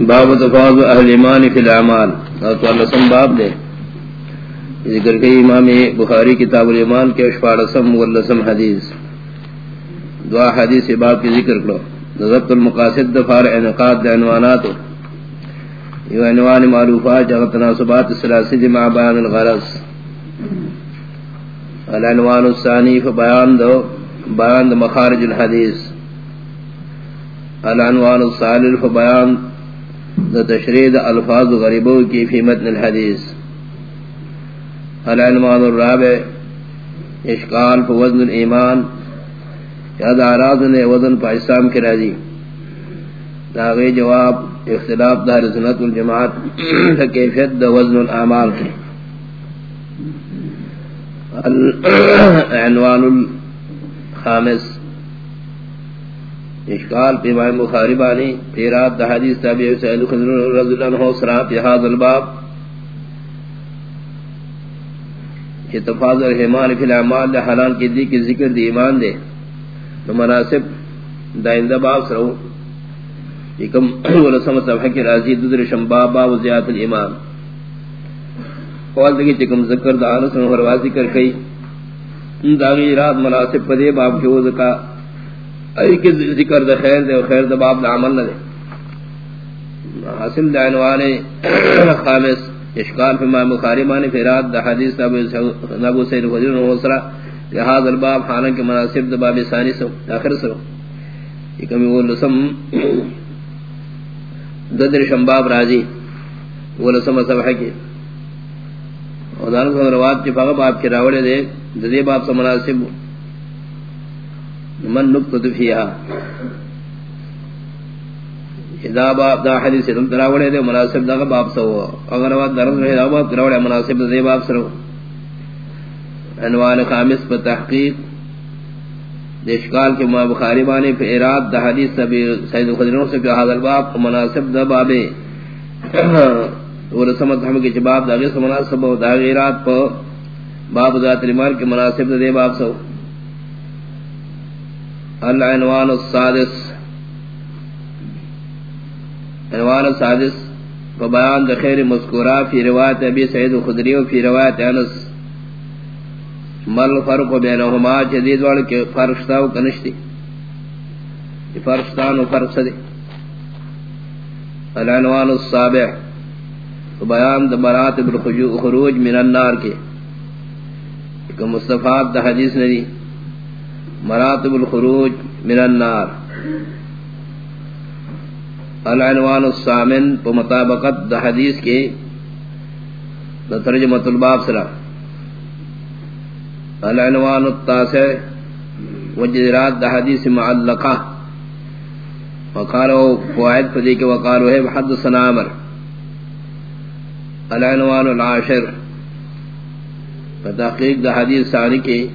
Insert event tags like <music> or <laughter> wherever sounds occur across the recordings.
باب تفاض اہل ایمان فی الاعمال۔ اور تو اللہ سم باب دے۔ ذکر کے امام بخاری کتاب الایمان کے اشفاع رسم واللسم حدیث۔ دعا حدیث باب کی ذکر کرو۔ ضبط المقاصد دفار انقاد دے عنوانات۔ یو عنوان معروفات جغت تناسبات السلاسی مع بیان الغرص العنوان الثانی فبیان دو، بیان دو مخارج الحدیث۔ العنوان الثالث فبیان دا تشرید الفاظ غریبوں کی فی متن الحدیث. العنوان الرابع، اشکال فی وزن الایمان. یاد آراز نے وزن پا اسلام کی راضی داغی جواب اختلاف دار سنت الجماعت کیفیت دا وزن الاعمال کی العنوان <coughs> الخامس. اشکال پی امام بخاری بانی پیرات دا حدیث تابعی سعید خضر رضی اللہ عنہ سرا پی حاضر الباب۔ کہ تفاضل حیمان فی العمال دے حلال کی دی، کی ذکر دی، ایمان دے۔ تو مناسب دائندہ باب سرو۔ کم ولسم صفحہ کی راضی، دودر شمباب باب زیادت الایمان قوال دکی چکم ذکر دا آنس نوہر ذکر کئی۔ داغی رات مناسب پدے باب کی وہ ای کہ ذکر دا خیر دے خیر دا باب دا عمل نہ دے۔ حاصل دا عنوان خامس، اشکال فی امام بخاری معنی فراد دا حدیث ابو سید خضر و اسرا لہذا الباب حالان کے مناسب دا باب ثانی سو، آخر سو۔ یہ کمی وہ لسم ددر شمباب راضی وہ لسم صفحہ کی۔ اور دارت روات کی فاغ باب کی راوڑے دے ددے باب سے مناسب۔ من نقطت فیہا اذا باب دا حدیث دل تراوڑے دے، مناسب دا باب سو. اگر وقت درد رہے دا باب تراوڑے، مناسب دے باب سرو عنوان خامس پر تحقیق. دیشکال کے ماں بخاری بانے پہ اراد دا حدیث سبی سید خدروں سے کہ حاضر باب مناسب دا بابے ورسمت ہم کے جباب دا غیس مناسب دا غیرات پہ باب ذات المان کے مناسب دے باب سو. العنوان السادس. عنوان السادس. فبیان دا خیر مذکورہ فی روایت ابی سعید خدری و فی روایت انس. مل فرق بینہما جدید وال کے فرق شتا و کنشتی فرق شتان و فرق صدی العنوان السابع. فبیان دا برات بالخروج من النار کے کہ مصطفیٰ دا حدیث ندی مراتب الخروج من النار. العنوان السامن پا مطابقت دا حدیث کے دا ترجمت الباب سرا العنوان التاسع، وجدرات دا حدیث معلقہ وقالو، فوائد فدی کے وقالو ہے بحد سنامر العنوان العاشر. فتحقیق دا حدیث ثانی کے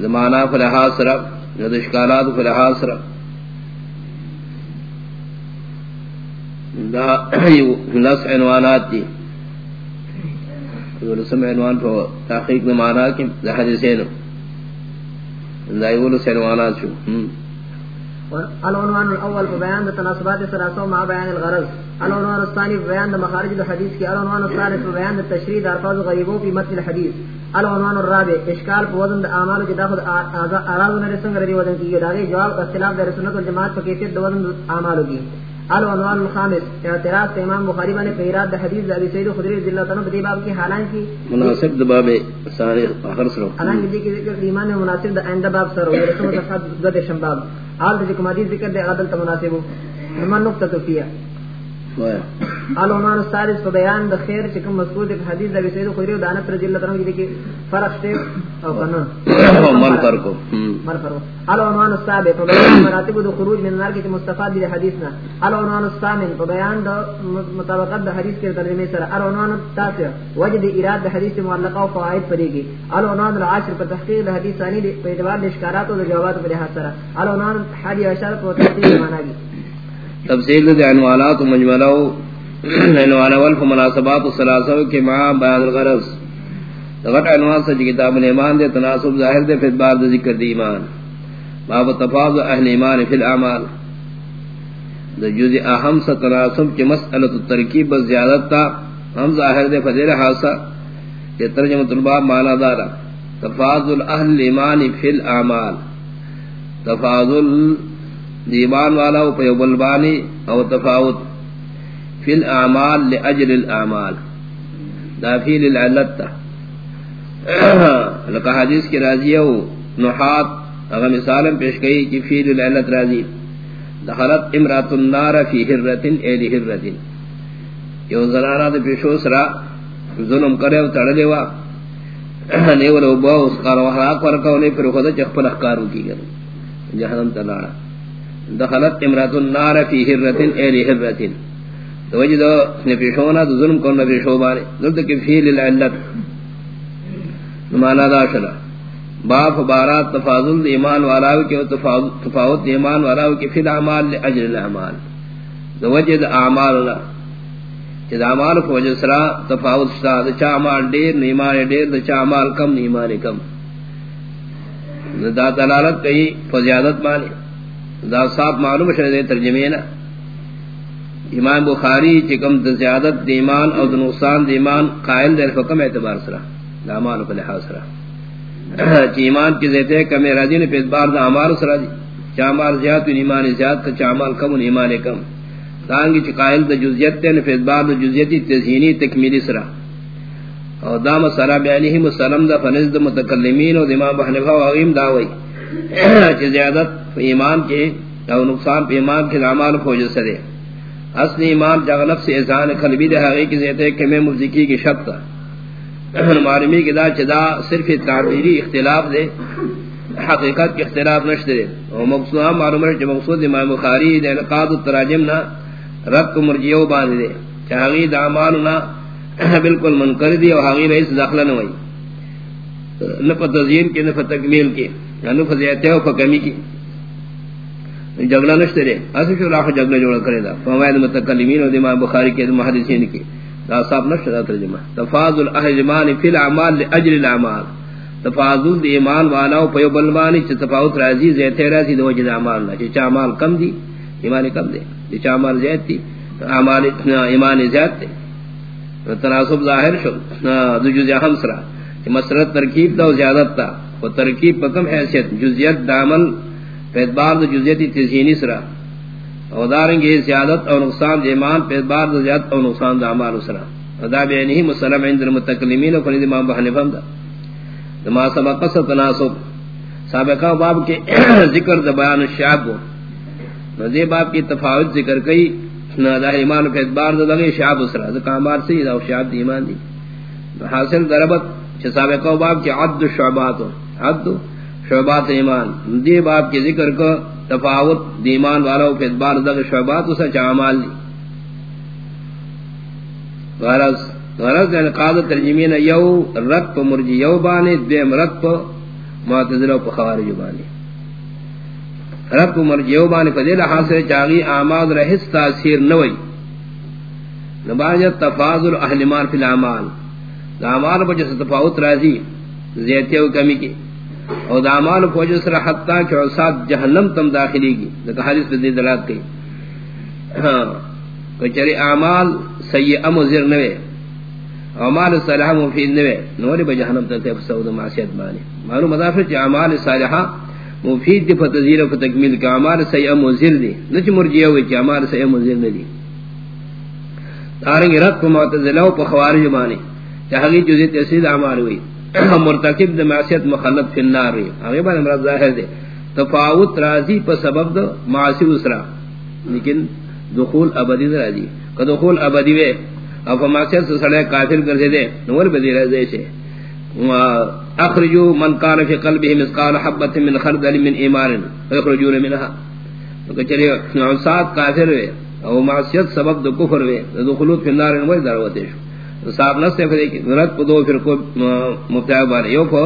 زمانہ فلحاظ سرا اشکالات فلحاظ سرب لس عنوانات دی۔ رسم عنوان تو تحقیق نمانا کی حدیثین۔ لس عنوانات شو۔ العنوان الاول بيان تناسبات الثلاثه مع بيان الغرض. العنوان الثاني بيان مخارج الحديث کی العنوان الثالث بيان التشريد الفاظ غریبوں في متن الحديث العنوان الرابع اشکال وزن اعمال کی داخل اعراض نے سنگ ردی وزن کی داغی جواب اختلاف در سنت والجماعت پر کیفیت وزن اعمال کی العنوان الخامس اعتراض امام بخاری نے پیراد حدیث ابی سعید خدری رضی اللہ عنہ بدی باب کی حالانکہ مناسب باب سارے اخر سرو حالانکہ دی ذکر ایمان مناسب آئندہ باب سرو رسول صفحات گد شمباب حال ذکر حدیث ذکر دے عدل تو مناسب من نقطہ تو کیا العنوان الثالث بیان د خیر چکم مذکور د حدیث د سید خدری و دانت رضی اللہ عنہ کی فرق شتے او کنا <coughs> من فرق. من فرق. العنوان السابع بیان مراتب د خروج من النار کی مستفاد دی حدیثنا العنوان الثامن بیان د مطابقت د حدیث کے ترجمے سره. العنوان التاسع وجد اراد د حدیث معلقہ و فوائد پڑے گی العنوان العاشر پر تحقیق د حدیث ثانی د اعتبار د اشکارات و جوابات پر لحاظ سره. الحادی عشر پر تحقیق معنی گی تفصیل دے عنوانات و مجملہ عنوان <clears throat> اول فمناسبات الثلاثہ کے مع بیان الغرض۔ غٹ عنوان سے کتاب ایمان دے، تناسب ظاہر دے، پھر بعد ذکر دی ایمان۔ باب تفاض اہل ایمان فی الاعمال۔ دا جز اہم سا تناسب کی مسئلت الترکیب زیادت تا ہم ظاہر دے فدیر حاصا کہ ترجمت الباب مانا دارا تفاضل اہل ایمان فی الاعمال۔ تفاضل دیمان والا و پیوب البانی او تفاوت. فی الاعمال لأجل الاعمال. دا فی للعلت. <clears throat> تا لکہ حدیث کی راضی ہو نحات، اگر مثالا پیش گئی کہ فی للعلت راضی. دخلت امرات النار فی حرت ایلی حرت. یو زنانا دا پیشو سرا ظلم کرے و تڑلے وا. <clears throat> نیول او باو اس قار وحراق ورکونے پھر خدا چخ پر اخکارو کی گئے. جہنم تلارا دخلت امرات النار فی حرت ایلی حرت تو وجہ دو نپیشونا دو ظلم کرنا پیشو بانے. دلتا کہ فی للعلت. نمانا دا شلا. باپ بارات تفاضل ایمان والاو کے تفاوت ایمان والاو کے فی الاعمال لاجل الاعمال. دو وجہ دا اعمال اللہ چیز اعمال کو وجہ سرا تفاوت شتا دا چا اعمال دیر نیمان دیر، دا چا اعمال کم نیمان کم. دا دلالت کئی فزیادت مانی دا صاحب معلوم شرد ترجمینا امام بخاری چکم <clears throat> دا زیادت دیمان او دا نقصان دیمان قائل دیر فکم اعتبار سرا دا اعمال کو لحاظ سرا چی ایمان کی زیتے کمی راضی نے پیس بار دا عمال سرا دی. چامال زیاد تو ایمان زیاد تا چامال کم ان ایمان کم. دانگی چی قائل دا جزیت تے نے پیس بار دا جزیتی تزہینی تکمیلی سرا او دا مسئلہ بیانیہی مسلم دا فنز دا متکلمین و دماغ بحنفہ و اغیم داوئی چی زیادت ایمان کے او نقصان پہ ایمان کے عمال فوج سرے اصل ایمان جاگ نفس احسان قلبی دے حقیقی کی زیتے کمی مفزکی کی شب تا معلومی کی دا چدا صرف تعبیری اختلاف دے، حقیقت کے اختلاف نشتے دے۔ اور مقصود معلوم ہے کہ مقصود امام بخاری دے انقاد التراجم نا رب کو مرجیو باندھ دے۔ چاہی دا مالنا <clears throat> بالکل منکر دی اور حقی رئیس داخلہ نوائی نفع تزین کی نفع تکمیل کی نفع کی. نشتے دے. شو جوڑا کرے دا. بخاری کے محدثین کی. دا صاحب نشتے دا ترجمہ. تفاضل اہل ایمان فی تفاضل دی ایمان پیو بلوانی تفاوت رازی زیتے رازی دو وجد نا. کم دی، ایمان کم دے. دی ایمان تناسب ظاہر دو جزی مسرت ترکیب دا و زیادت تا. و ترکیب پا کم حیثیت، جزیت دا عمل پیدبار دا جزیتی تزہینی سرا. او دارنگی زیادت او نقصان دیمان پیدبار دا زیادت او نقصان دا عمال سرا. او دا بینہی مسلم عند المتکلمین و فرید امام بحنفم دا. دا ما سبقہ سا تناسب. سابقہ باب کے <clears throat> ذکر دا بیان الشعب و دے باب کی تفاوت ذکر کئی نا دا ایمان پیدبار دا لگے شعب سرا. دا کامار سی دا شعب دی ایمان دی. حاصل دربت چھ سابقہ باب کی عد شعبات عد شعبات ایمان. دی باب کے ذکر کو تفاوت دیمان والا و فیدبار دغ شعبات اسا چامال دی. غرض غرض یعنی قادت ترجمین یو رد پا مرجی. یو بانی دیم رد پا معتذر و خوارج بانی رد پا مرجی یو بانی فدیل حاصل چاگی آماد رحس تاثیر نوئی نباجت تفاضل اہلمان فی العمال. دا عمال پا جس تفاوت رازی زیتیو کمی کی. او دا اعمال فوج سر حتا کہ عصات جہنم تم داخلی کی دا حدیث پہ دلالت کی کہ چری اعمال سیئہ مضر نوے اعمال صالحہ مفید نوے نوری با جہنم تک سود معصیت مانی معلوم مضافر چی اعمال صالحہ مفید دی فتزیر و فتکمیل کہ اعمال سیئہ مضر دی نچ مرجیہ ہوئی چی اعمال سیئہ مضر ندی دارنگی رد کو معتزلہ و پا خوارج مانی چاہگی جزی تحصیل اعمال ہوئی مرتکب د معصیت مخلد فی النار. هغه باندې مراد ظاهر دی. تفاوت راضی په سبب د معاصی اسرا لیکن دخول ابدی راضی کہ دخول ابدی وے اب معصیت سے کافر کر دے نور بدی رہے سے اخرجوا من كان في قلبه مثقال حبه من خردل من ایمان اخرجوا منها. تو چلے نوسات کافر وے او معصیت سبب د کفر وے دخول فی النار نور دروتے شو. صاحب نہ سے کہ رت کو دو پھر کو مبتدا بار یو کو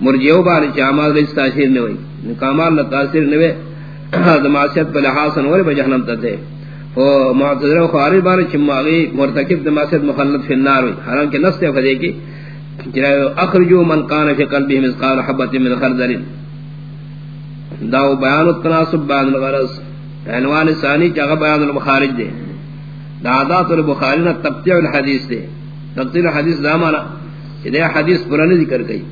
مرجیو بار چامال رس تاثیر نہ ہوئی۔ کمال نہ تاثیر نہ ہوئے۔ دماسیت بل حسن اور بجہنم تتے او معتذر و خارج بار چماغی مرتکب دماسیت مخلد فی النار ہوئی۔ حالانکہ نص سے فدی کی اخرجوا من قان فی قلبه مثقال حبه من خردل۔ داو بیان التناسب بعد الغرض عنوان ثانی چاگا بیان المخارج دے۔ دعادات البخاری نا تقتیع الحدیث دے۔ تقتیع الحدیث دا مانا کہ دے حدیث پرانی ذکر کئی۔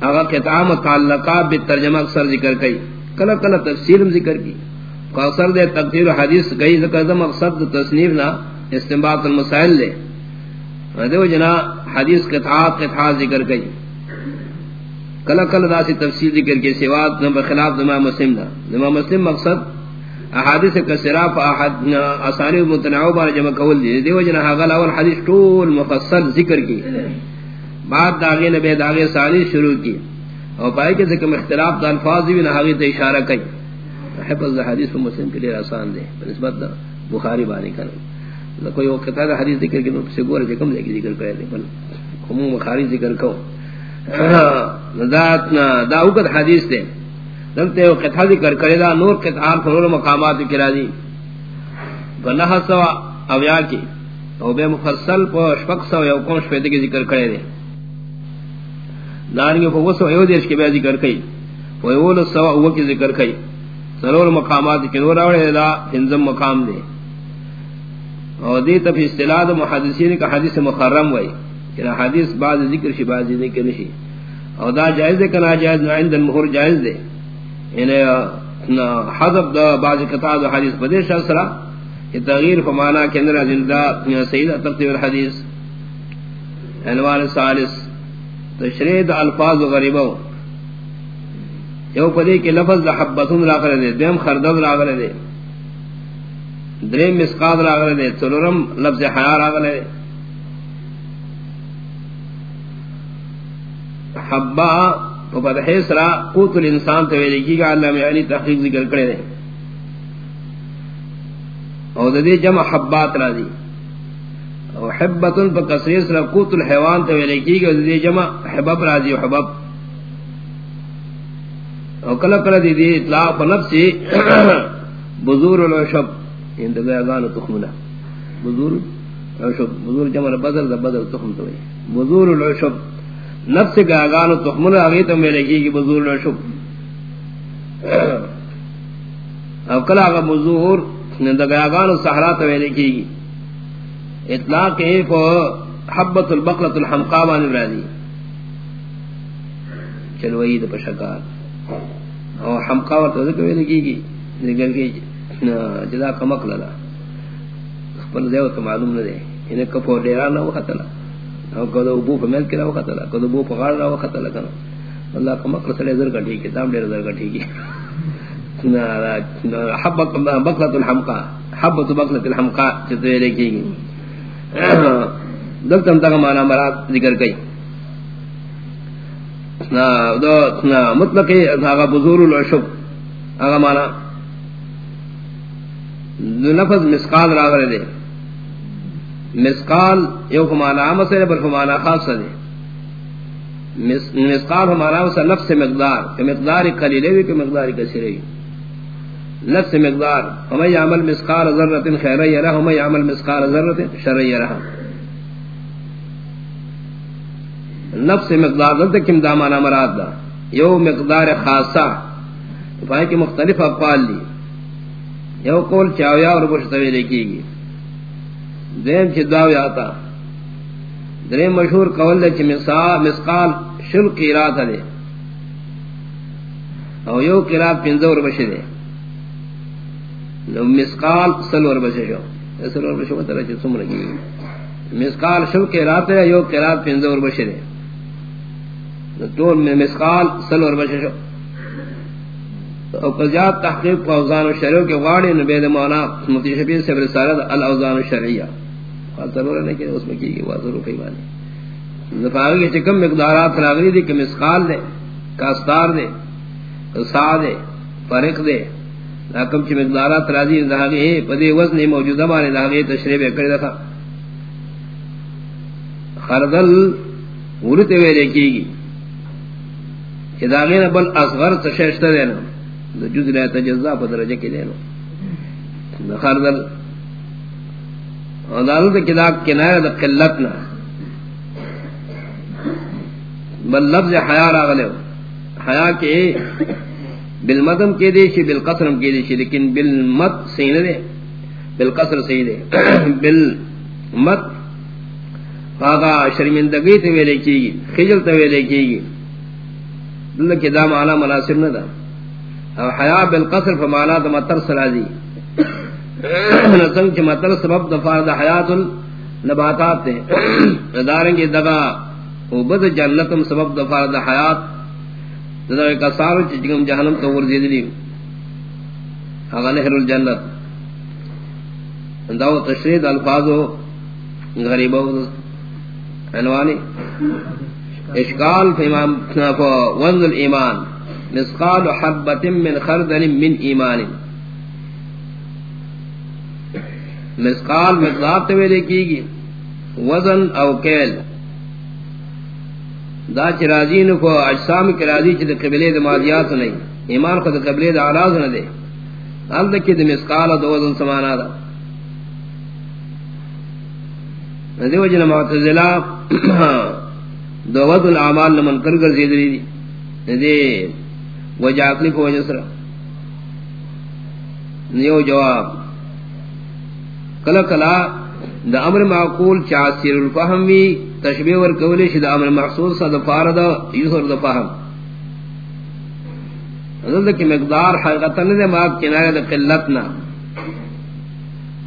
اگا قطعہ متعلقات بالترجمہ اکثر ذکر کئی۔ کلا کلا تفسیر ذکر کی۔ اکثر دے تقتیع الحدیث گئی ذکر دا مقصد تصنیف نا استنباط المسائل دے۔ دے جنا حدیث قطعات قطعات ذکر کئی۔ کلا کلا دا سی تفصیل ذکر کے سواد نمبر خلاف دماء مسلم دا۔ دماء مسلم مقصد احادیث کسرا پا احاد اسانی متنعو بار جمع کول دی. دیو جنہ حقل اول حدیث طول مفصل ذکر کی. بعد داغی نبی داغی ثانی شروع کی. اور پائے کہ ذکر اختلاف دا الفاظ بھی نحاغی تا اشارہ کی حفظ حدیث مسلم کے لیے آسان دے. نسبت بخاری بانی کرنے کوئی وقت دا حدیث ذکر کی نو پسے گورا چکم لے کی ذکر کرے دے. بل خموم بخاری ذکر کھو <coughs> دا اوقت حدیث دے. دلتے ہو قطع ذکر کرے دا نور قطعان فرور مقامات کرا دی بنہ سوا اویا کی۔ او بے مفصل پو شفق سوا یو کون شفیدے کی ذکر کرے دے۔ دارنگی پو وسو ایو دیش کے بے ذکر کئی۔ پو ایو سوا او کی ذکر کئی۔ سرور مقامات کی نور آوڑے دا ہنزم مقام دے۔ او دی تفی اصطلاح دا محادثین کا حدیث مخرم وئی۔ کہ حدیث بعض ذکر شی، بعض ذکر نشی۔ او دا جائز دے کنا جائز نہ عند المہر جائز دے۔ یعنی حذف دا بعض قطع دا حدیث بدے شاسرا کہ تغییر فمانا کے اندر زندہ سید ترتیب الحدیث. عنوان ثالث تشریح دا الفاظ و غریبو. یو پدے کہ لفظ دا حبتون راغلے دے دیم خردد راغلے دے دریم مسقاد راغلے دے تلورم لفظ حیا راغلے دے حبا تو فتح سرا قوت الانسان تو لکھی گا اللہ میں یعنی تحقیق ذکر کرے دے۔ او دے جمع حبات را دی او حبتن پا کسری سرا قوت الحیوان تو لکھی گا دے جمع حبب را دی حبب۔ او کلا کلا دی دی اطلاق پا نفسی <coughs> بزور العشب انتگا گانو تخمنا بزور العشب بزور جمع بدر دا بدر تخم تو بزور العشب نفس کا اگانو تخمن آگئی تو میرے کی کی بزور نشب او کلا آگا بزور ندگا اگانو سحرا تو میرے کی کی اطلاق ہے فو حبت البقلت الحمقابان ابرادی چلوئی دا پشکار او حمقاور تو ذکر میرے کی کی ذکر کی جدا کمک للا خپل دیو تو معلوم نہ دے۔ انہیں کفو ڈیرا نہ وہ خطلہ او کو دو بو فمل کرا وقت اللہ کو دو بو پغار <laughs> را وقت اللہ کنا اللہ کا مقر سلے زر کا ٹھیک ہے دام دیر زر کا ٹھیک ہے حبت بقلت الحمقا حبت بقلت الحمقا چطور یہ لکھی گی <coughs> دلتم تک مانا مراد ذکر کړي. نا، دا کئی مطلق آغا بزور العشب. آغا مانا لفظ مسقال راغر دے مسقال، یو فمانا عام سے بل فمانا خاص دے. مسقال فمانا وسا نفس مقدار، کہ مقدار قلیلے وی، کہ مقدار کثیرے وی. نفس مقدار، ہمیں یعمل مسقال ذرت خیر یرا ہمیں یعمل مسقال ذرت شر یرا نفس مقدار دلتا کم دا مانا مراد دا. یو مقدار خاصا فائن کی مختلف اقوال لی یو قول چاویا اور بشتوی لکی گی. دیم چی داوی آتا دریم مشہور قول دے چی مسقال شل قیرات دے او یو قیرات پینزور بشی دے مسقال سلور بشی شو۔ سل سلور بشی مطلع چی سم رکی مسقال شل قیرات دے یو قیرات پینزور بشی دے دون مسقال سلور بشی شو۔ او قضیات تحقیق اوزان و شریعو کے غاڑی نبید مونا مفتی شبیر سے برسالت الاوزان و شریعہ ضرور نہیں کہ اس میں کی گئی وہ ضرور کئی بات زفاغی کے چکم مقدارات راغلی دی کہ مسقال دے، کاستار دے، سا دے فرق دے۔ لاکم چی مقدارات راضی دہاگی ہے پدے وزن موجودہ مانے دہاگی تشریف کر دکھا خردل ورتے ہوئے دیکھی گی کہ داغین بل اصغر تششتہ دینا جز رہتا جزا پا درجہ کی دینا خردل دارو دا کدا کنایہ دا قلتنا بل لفظ حیاء راغلے حیاء کے بالمدم کے دیشی بالقصرم کے دیشی لیکن بالمد سین دے۔ بالقصر سی دے۔ <clears throat> بالمد آگا شرمندگی تے ویلے کی گی، خجل تے ویلے کی گی۔ دلہ کی دا معنی مناسب نہ دا۔ او حیاء بالقصر فمانا دا مطر سرازی۔ نسنگ چی مطر سبب دفار دا حیات النباتات تے۔ دارنگی دگا او بد جنتم سبب دفار دا حیات۔ دا کسارو چی جگم جہنم تو ورزید لیو اگا نحر الجنت۔ داو تشرید الفاظو غریبو عنوانی۔ اشکال فی ونز الایمان۔ مسقال حبت من خردل من ایمان۔ مسقال مقدار تویلے کی گی وزن او کیل۔ دا چرازین کو اجسام کی راضی چی دا قبلے دا مادیات نہیں۔ ایمان کو دا قبلے دا عراض نہ دے۔ حال دکی دا مسقال دا وزن سمانا دا۔ ندی وجن معتزلہ دو وزن العمال لمن کرگر زیدری دی۔ ندی وجہ عقلی کو وجہ سرا۔ نیو جواب۔ کلا کلا دا امر معقول چاثیر الفہم وی تشبیہ ور ورکولی شد امر محسوس دا فارد یسر دا فہم. حضرت کی مقدار حقیقتا ندے ماب کنائے دا قلتنا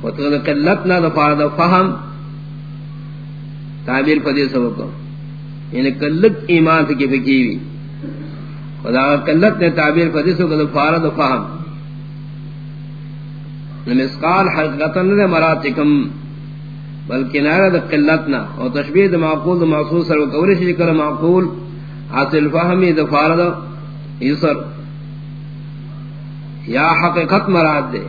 وطا دا قلتنا دا فارد فہم. تعبیر فدی سبب یعنی قلت ایمان کی فکیوی خدا قلت نے تعبیر فدی سبب فارد فہم. نمسقال حقیقتا ندے مراتکم، بلکہ نارد قلتنا اور تشبیح دا معقول دا محسوس سر وکولی شکر معقول، حاصل فہمی دا فارد یسر۔ یا حقیقت مراد دے۔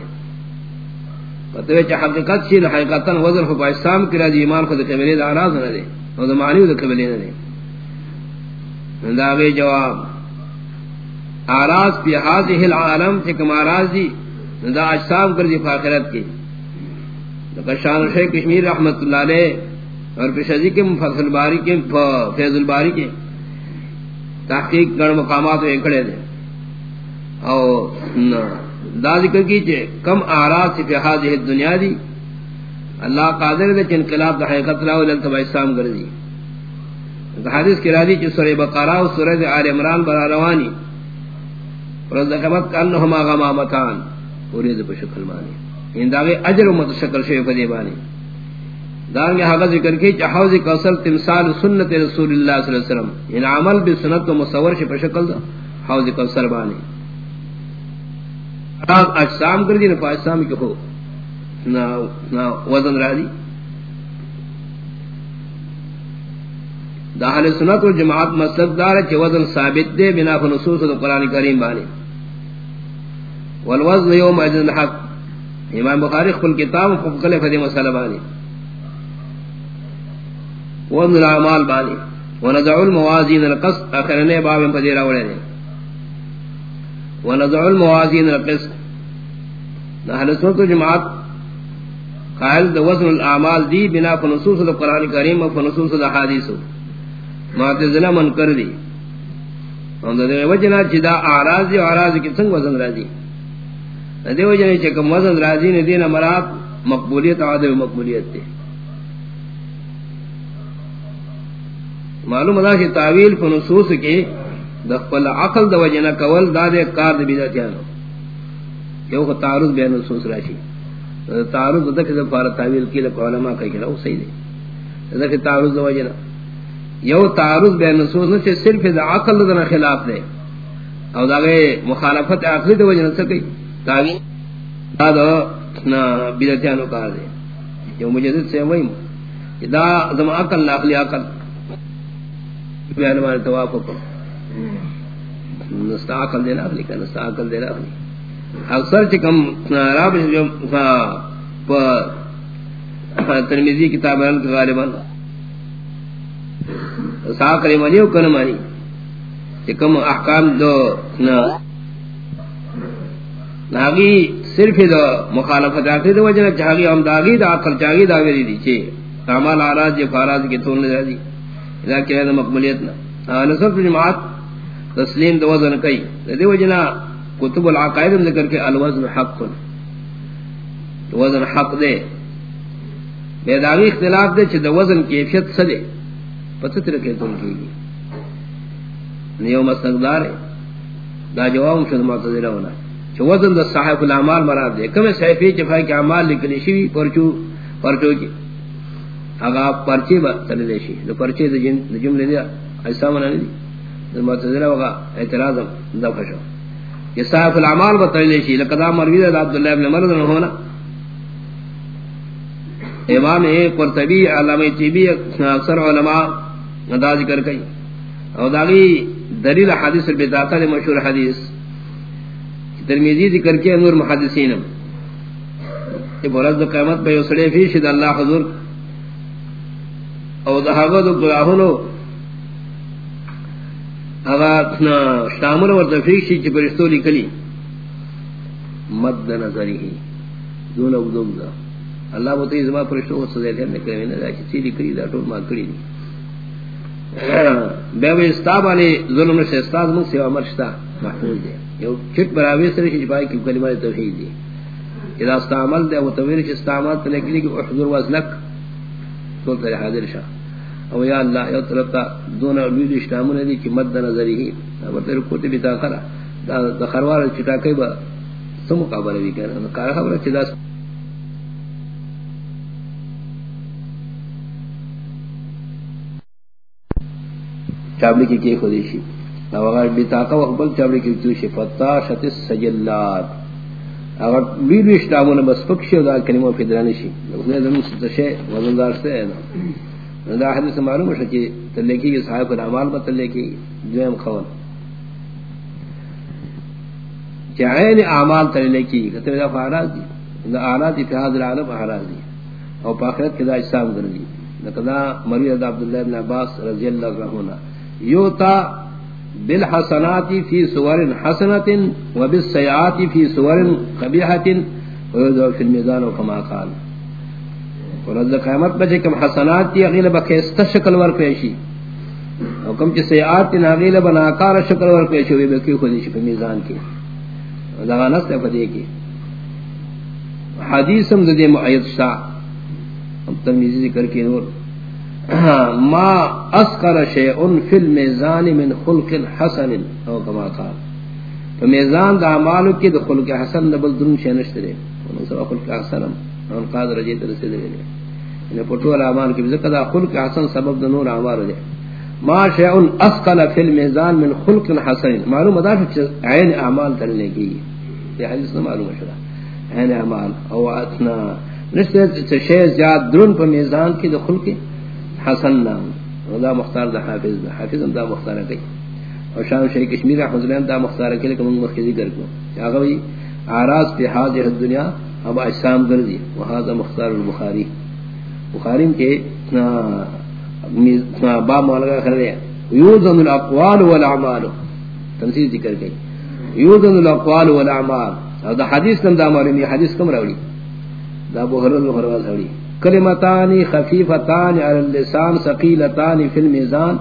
فتوی چا حقیقت شیل حقیقتا وزر خب اسلام کی راضی ایمان خود قبلی دا آراز نہ دے، اور دا معنی دا قبلی نہ دے۔ دا جواب۔ آراز پی حاضی العالم چکم آراز دی دا اجسام کردی فاقرت کی۔ شان شیخ کشمیر رحمت اللہ علیہ اور پیشازی کے فصل باری کے فیض الباری کے تحقیق گڑ مقامات میں کھڑے دے۔ او دا ذکر کی چھے کم آراز سے فیحاز ہے دنیا دی۔ اللہ قادر دے چھ انقلاب دا حقیقت لاؤ للتبا اسلام کردی حدیث کی راضی چھے سورہ بقارہ و سورہ آل عمران برا روانی۔ رضا قمت کا انہما غمامتان۔ پوری دے پشکل مانی۔ یعنی ان داغے اجر و متشکل شوی پدی بانی۔ دارنگے حقا ذکر کی چا حوض کوثر تمثال سنت رسول اللہ صلی اللہ علیہ وسلم ان عمل بسنت و مصور شی پشکل دا حوض کوثر بانی۔ اجسام کر دی نا پا اجسام کی ہو نا نا وزن را دی۔ دا حل سنت و جماعت مسلک دار ہے وزن ثابت دے بنا فنصوص دا قرآن کریم بانی۔ والوزن یوم اجن الحق. امام بخاری خپل کتاب خپل کله فدی مسئلہ بانی وزن الاعمال بانی ونزع الموازین القسط. اخرنے باب فدی راولے نے ونزع الموازین القسط. اہل سنت جماعت قائل دو وزن الاعمال دی بنا فنصوص القرآن کریم و فنصوص الاحادیث معتزلہ من کر دی وجنا چدا اعراض و اعراض کی سنگ وزن راضی دے وجنا چکم وزن راضی نے دینا مراد مقبولیت عادم مقبولیت تے معلوم ادا کہ تعویل فنصوص کے دخل عقل دو وجنا کول دادے کار دے بیداتیانو۔ یو کو تعارض بین نصوص راشی۔ تعارض دک دے پار تعویل کی لے علماء کہے کہ وہ صحیح دے۔ دا دک تعارض دو وجنا یو تعارض بین نصوص نہ صرف دا عقل دا خلاف دے۔ او دا گئے مخالفت عقلی دے وجنا سکی تعویل دا کار دے. مجدد سے دا بیان مانے توافق نستا عقل کا، نستا عقل اکثر چکم راب جو ترمیزی کتاب غالباً. ساکر منی کن چکم احکام دو ناگی صرف دو مخالفت آتی دو وجنہ چاگی ہم داگی دا عقل چاگی دا ویری دی چے تعمال آراز جے فاراز کے تون لگا دی اذا کیا دا مقبولیتنا نصف جماعت تسلیم دو وزن کئی دی وجنہ کتب العقائد ہم ذکر کے الوزن حق وزن حق دے بے بیداغی اختلاف دے چھے دا وزن کیفیت سدے پتہ ترکے تم کی گی نیو مستقدار ہے دا جواب شد معتذرہ ہونا چھے وزن دا صحیف العمال مراد دے. کم صحیفی چفائی کے عمال لکلی شوی، پرچو پرچو کی. اگا پرچی با تللے شی. دا پرچی دا جملے دیا ایسا منہ نہیں دی معتذرہ وگا اعتراضم دا فشو یہ صحیف العمال با تللے شی. لقدا مروید دا عبداللہ ابن مرد ہونا. امام قرطبی، علامہ طبی اکثر علماء دا ذکر کئی. او داغی دلیل حدیث البتاقہ دے مشہور حدیث. ترمیزی ذکر کے نور محدثین یہ برد قیمت پہ اسڑے فی شد اللہ حضور. او دہاغت و گراہنو اگا اتنا شامل و تفریق شی چی پرشتو لکلی. مد نظری ہی دون او دون دا اللہ وہ تو زما فرشتوں کو سزا دے نے کہ نہ کہ چیز کری دا ٹول ما کری نہیں بے وہ استاب علی ظلم سے استاد من سیوا مرشتا محفوظ دے. یو چٹ براوی سر کی جبائی کی کلمہ توحید دی. اذا استعمل دے وہ تویر کے استعمال تے لکلی کہ احضر وزنک تو تے حاضر شاہ او یا اللہ یا طرف تا دون ویڈیو اشتامن دی کہ مد نظری ہی اب تیرے کو تے بتا کرا دا خروار چٹا کے با سم مقابلہ بھی کرنا کار خبر چدا چابلی کی کی خودیشی او اگر بیتاقا و اقبل کی توشی فتاشت السجلات. اگر بیلو اشتامون بس پکشی و دا کلمہ فدرانشی اگر دنو ستشے وزندار سے ہے نا دا حدیث معلوم ہے کہ تلیکی کی صحابہ العمال با تلیکی دویم خون چاہین اعمال تلیکی کہتے ہیں فعراض دی. دا آلات فی حاضر عالم احراض دی. او پاکرت کدا اسلام کردی لکدا مرید عبداللہ ابن عباس رضی اللہ عنہ یوتا بالحسنات فی صور حسنات وبالسیئات فی صور قبیحۃ ويذو فی المیزان و کما قال. ورد قیامت بچے کم حسنات تی اغیل بخیست شکل ور پیشی. او کم چ سیئات تی اغیل بناکار شکل ور پیشی وی بکی خودی شی میزان کی. دا نس تے فدی کی. حدیثم دے معید شاہ. ہم تمیزی ذکر کی نور. ما اسقر شيء في الميزان من خلق حسن او كما قال. فميزان دا اعمال کی دو خلق حسن نبل دون شے نشترے انہوں سوا خلق حسن ان قادر جی جے در سے دے انہیں یعنی پٹو الاعمال کی ذکر دا خلق حسن سبب دا نور اعمال دے. ما شيء اسقل في الميزان من خلق حسن معلوم ادا دا عین اعمال تلنے کی یہ حدیث معلوم ہے عین اعمال. او اتنا نشتے شے زیاد درن پر میزان کی دو خلق حسن نام دا مختار دا حافظ دا. حافظ دا مختار کئی. اور شام شریف کشمیر رحمۃ اللہ دا مختار کئی کہ من مخکی ذکر کو. چاہا بھی آراز پہ حاضر الدنیا اب اجسام کر دی. وہاں دا مختار البخاری. بخاری کے باب مولانا کر دیا یوزن الاقوال والاعمال تنسیز ذکر گئی یوزن الاقوال والاعمال اور دا حدیث کم دا معلومی حدیث کم روڑی دا بخر البخرواز روڑی کلمتان خفیفتان علی اللسان ثقیلتان فی الميزان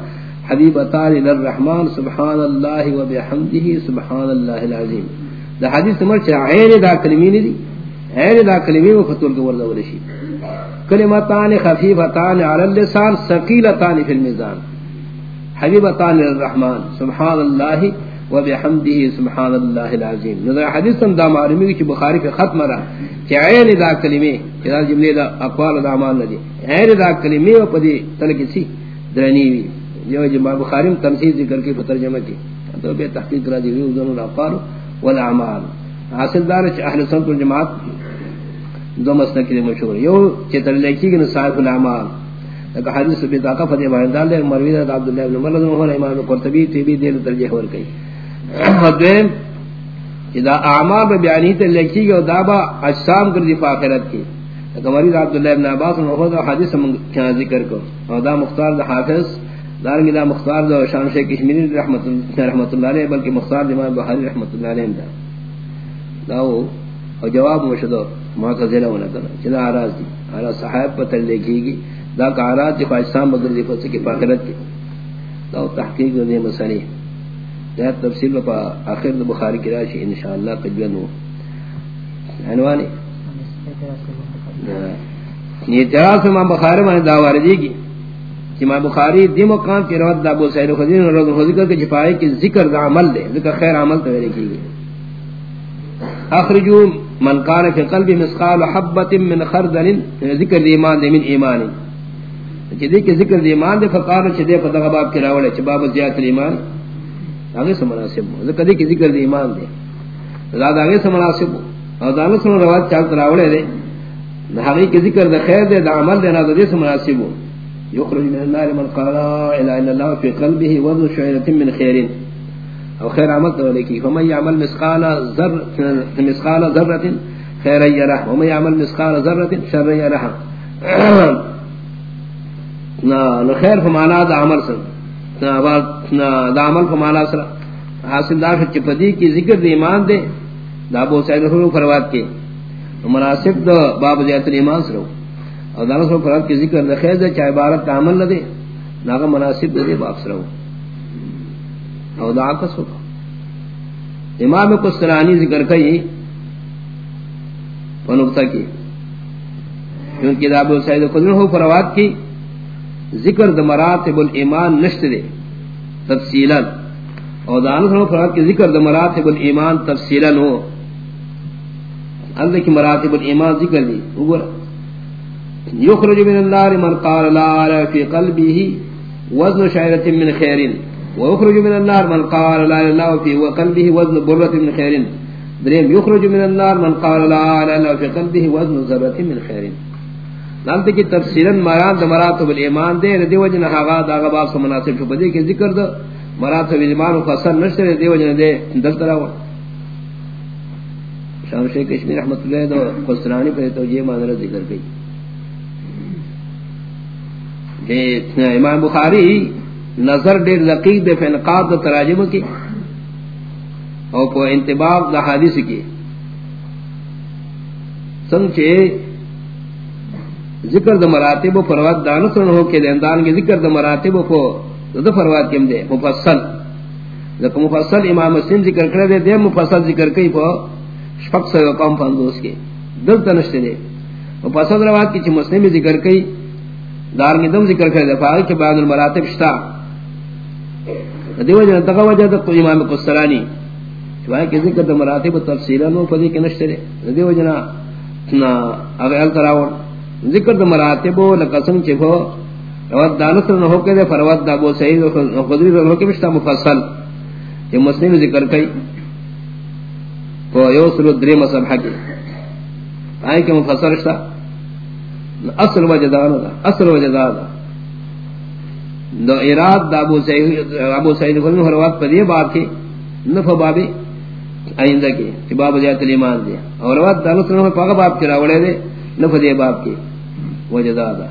حبیبتان للرحمن سبحان اللہ و بحمده سبحان اللہ العظیم. دا حدیث مر چھ عین دا کلمین دی، عین دا کلمین و فتول کے ورد ورشی. کلمتان خفیفتان علی اللسان ثقیلتان فی الميزان حبیبتان للرحمن سبحان اللہ و بحمده سبحان اللہ العظیم نظر حدیث دا معلومی کی بخاری پہ ختم رہا کہ عین دا کلمے کہ دا جملے دا اقوال دا اعمال ندی عین دا کلمے و پدی تلکی سی درنی وی جو جمع بخاری تمثیل ذکر کی ترجمہ کی تو بے تحقیق را دی وزن الاقوال والاعمال حاصل دار چ اہل سنت والجماعت دو مسلک کے مشہور یو کہ تلکی کہ صاحب الاعمال کہ حدیث بھی طاقت فدی بیان دال مروی عبد الله بن عمر رضی امام قرطبی تیبی دل ترجمہ ور کئی دویم اذا اعمال بیانی تے لکھی اجسام کر دی فاخرت کی۔ کمری عبداللہ ابن عباس نے خود حدیث ہم کیا ذکر کو۔ اور دا مختار دا حافظ، دارنگی دا مختار دا شان شیخ کشمیری رحمت اللہ رحمت اللہ علیہ، بلکہ مختار دا امام رحمت اللہ علیہ دا۔ داو، اور جواب مشدو معتزلہ ہونا کرنا چلا آراز دی۔ آراز صحاب پتر لکھی گی۔ دا کا دی اجسام بدر دی فاخرت کی۔ دا تحقیق دے مسئلہ یہ تفصیل پا آخر دو بخاری کی راشی انشاءاللہ قجبن ہو عنوانی یہ اعتراض امام بخاری میں دعوار دی کی کہ امام بخاری دی مقام کی روایت دا ابو سعید خدین رضی اللہ عنہ کے چھپائے کہ ذکر دا عمل دے ذکر خیر عمل تو میرے کی اخرجو من کان فی قلب مسقال حبت من خردل، ذکر دی ایمان دے من ایمانی. جدی کہ ذکر دی ایمان دے فقال چھ دے پتہ باب کی راولے چھ باب زیادت ایمان آگے سے مناسب ہو۔ ذکر دی کہ ذکر دی ایمان دے۔ زیادہ آگے سے مناسب ہو۔ اور دانو سن روایت چال تراولے دے۔ نحقی کہ ذکر دا خیر دے، دا عمل دے، نا دے سے مناسب ہو۔ يخرج من النار من قال لا اله الا الله في قلبه وذو شعيره من خير او خير عمل تو ذلك فمن يعمل مثقال ذره مثقال ذره خيرا يره ومن يعمل مثقال ذره شرا يره <clears throat> نا خیر فمانا دا عمل سن دا عمل فمانا سن حاصل دار چپدی کی ذکر دی ایمان دے، دا ابو سعید خلو فروات کے مناسب دا باب زیادت ایمان سرو۔ اور دانا سو فرات کی ذکر دے خیر دے چاہے عبارت کا عمل نہ دے ناغا مناسب دے دے باقس رہو اور دا آکس ہو۔ امام قسطرانی ذکر کئی ونقطہ کی۔ کیونکہ دا ابو سعید خدر ہو فروات کی ذکر دا مراتب الایمان نشت دے تفصیلا. اور دانا سو فرات کی ذکر دا مراتب الایمان تفصیلا ہو اللہ کی مراتب الایمان ذکر دی اوگر يخرج من النار من قال لا اله في قلبه وزن شعيره من خير ويخرج من النار من قال لا اله في قلبه وزن بره من خير دريم يخرج من النار من قال لا اله في قلبه وزن ذره من خير لانت کی تفسیرا مراد مراتب الایمان دے دی وجن ہا دا غبا سے مناسب شو بدی کے ذکر دو مراتب ایمان کو اثر نشر دی وجن دے دلترا شام شیخ کشمیر رحمتہ اللہ دو قسطرانی پہ تو یہ معنی ذکر گئی امام بخاری نظر دیر لقیق دے فنقاب دا تراجم کی او کو انتباب دا حادث کی۔ سنچے ذکر دا مراتب و فرواد دانسن ہو کے دیندان کے ذکر دا مراتب کو دا فرواد کم دے، مفصل. ذکر مفصل امام مسلم ذکر کرے دے دے مفصل ذکر کئی پو شفق سے وقام فاندوس کے. دل تنشتے دے. مفصل رواد کی چھ مسلم ذکر کئی، دار میں دم ذکر کرے دفاع کے بعد المراتب شتا. دیو جن تقوا وجہ تو امام قسطلانی کہ کہ ذکر د مراتب تفصیلا نو پدی کہ نشتے دیو جنا نا اگر تراو ذکر د مراتب و لقسم چ ہو اور دانت نہ ہو کے دے فروت دا ابو سعید و خضری ہو کے مشتا مفصل کہ مسلم ذکر کئی تو یوسر درے مصبح کے آئے کہ مفصل شتا اصل وجدان دا اصل وجدان دا دو اراد دا ابو سعید ابو سعید کو ہر پر یہ بات کی نفع بابی آئندہ کی کہ باب جات ایمان دیا اور وقت دا نصر پاک باب کرا وڑے دے نفع باب کی وجدان دا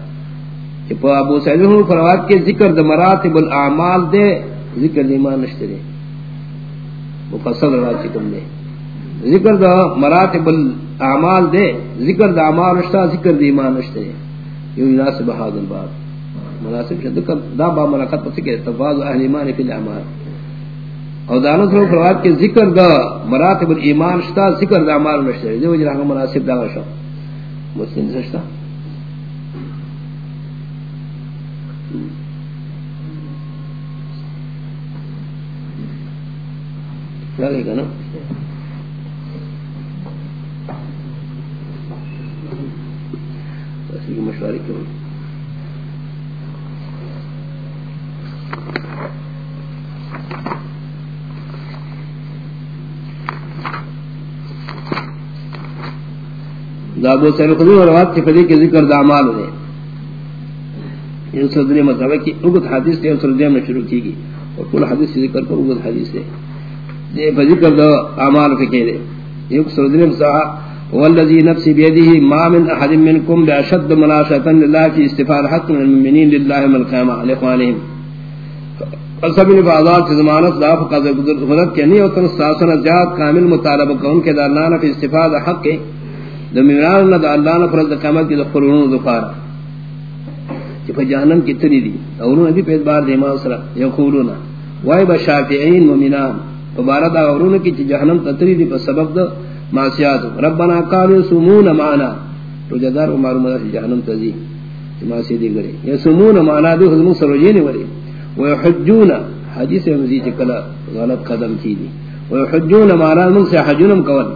کہ ابو سعید کو فروات کے ذکر دا مراتب الاعمال دے، ذکر دا ایمان نشتے دے۔ مفصل روایت کم دے ذکر دا مراتب الاعمال دے، ذکر دا اعمال اشتا ذکر دا ایمان اشتا یہ مناسب حاضر باب مناسب شد دا با ملکت پس کے تفاظ اہل ایمان فی الاعمال۔ اور دانت رو فرواد کے ذکر دا مراتب الایمان اشتا ذکر دا اعمال اشتا یہ وجہ رہا مناسب دا شو مسلم سشتا لگے گا نا کی مشورے کیوں دادو سے خود روایت کی فضی کے ذکر دامال ہے یہ صدر مطلب کہ اگت حدیث تے سردیہ میں شروع کی گئی۔ اور کل حدیث سے ذکر پر اگت حدیث ہے یہ فذکر دو اعمال کے کہے یہ صدر مصطفی والذي نفسي بيده ما من احد منكم باشد مناشطه لله في استفاد حق من المؤمنين لله من القيامه لاخوانهم سب نے بازار سے ضمانت دا فقط قدرت کے نہیں ہوتا ساسن زیاد کامل مطالبہ کون کے دارنا فی استفاد حق کے دمیران نہ اللہ نے فرض قامت کی ذکرون ذکر کہ جہنم کی تری دی اور نبی پہ بار دے ما اسرا یقولون. وای بشافعین مومنان مباردا اورون کی جہنم تتری دی پر سبب دا معصیات. ربنا قالوا سمون معنا. تو جدار عمر مدد جہنم تزی معصیت دی گرے یہ سمون معنا دو حضور سروجین وری ويحجون. حدیث مزید کلا غلط قدم کی دی ويحجون معنا من سے حجنم کول.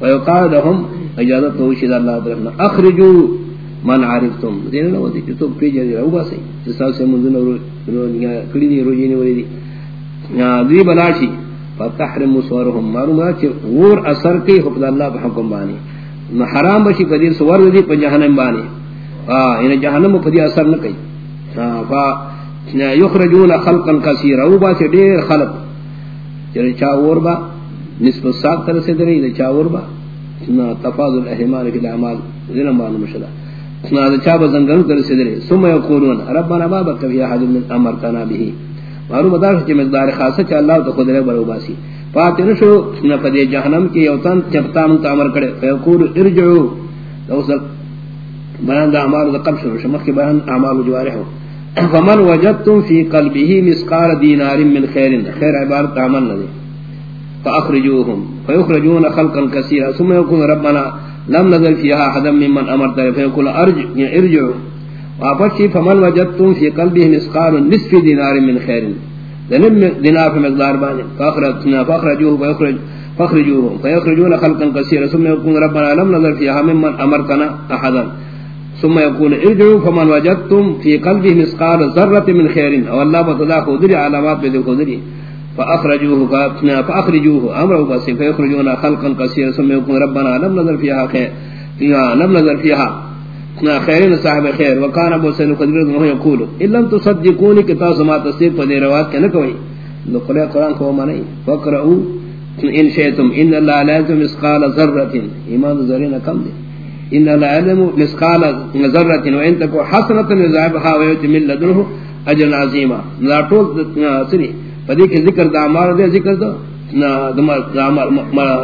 ويقال لهم اجازت توشید اللہ درنا اخرجوا من عرفتم دین نو دی تو پی جے او باسی جس سے منذ نو کلی دی روجین وری دی. دی بلاشی فتحرم صورهم. معلومات اور اثر کی حکم اللہ بحکم بانی حرام بشی قدیر سور دی پا جہنم بانی یعنی جہنم پا دی اثر نہ کئی. فا یخرجون خلقا کثیر او با سے دیر خلق. یعنی چاور با، نصف ساق تر سے دری چاور با. تفاضل احمان فی الاعمال ذنب بانو مشلا نا چا زنگن کر سے ثم یقولون، ربنا ما بك في احد من امرتنا به. مارو مدار کی مقدار خاصہ چ اللہ تو خود رے برو باسی فاتن شو نہ پدے جہنم کی اوتن چپتا من تعمر کرے. فیقول ارجعوا توصل بیان دا اعمال دا قبش شو. مخ کی بیان اعمال جوارح فمن وجدتم في قلبه مسقال دينار من خير خير عبارت عمل نہ فاخرجوهم فيخرجون خلقا كثيرا. ثم يقول ربنا لم نزل فيها احد ممن امرت فيقول ارجع ارجعوا. واپس فمن وجدتم في قلبه مسقال نصف دينار من خير. دينار في مقدار بان. فاخرجنا فاخرجوه فيخرج فاخرجوه فيخرجون خلقا كثيرا. ثم يقول ربنا لم نزل فيها ممن امرتنا احدا ثم يقول ارجعوا. فمن وجدتم في قلبه مسقال ذره من خير. او الله بتدا خذري علامات بده خذري فاخرجوه فاخرجوه امره بس فيخرجون خلقا كثيرا. ثم يقول ربنا لم نزل فيها خير لم نزل فيها خیر صاحب خیر وکان ابو سن قدر نو یقول ان لم تصدقوني کہ تاسو ما تصدیق پدے روات کہ نہ کوئی نو قران قران کو مانی فقرؤ ان شئتم. ان لا لازم مسقال ذره ایمان ذرین کم دے ان لا علم مسقال ذره وان تكو حسنه لذابها ويتم لدنه اجر عظیما لا ٹول سری پدی کہ ذکر دا مار دے ذکر دا نہ دما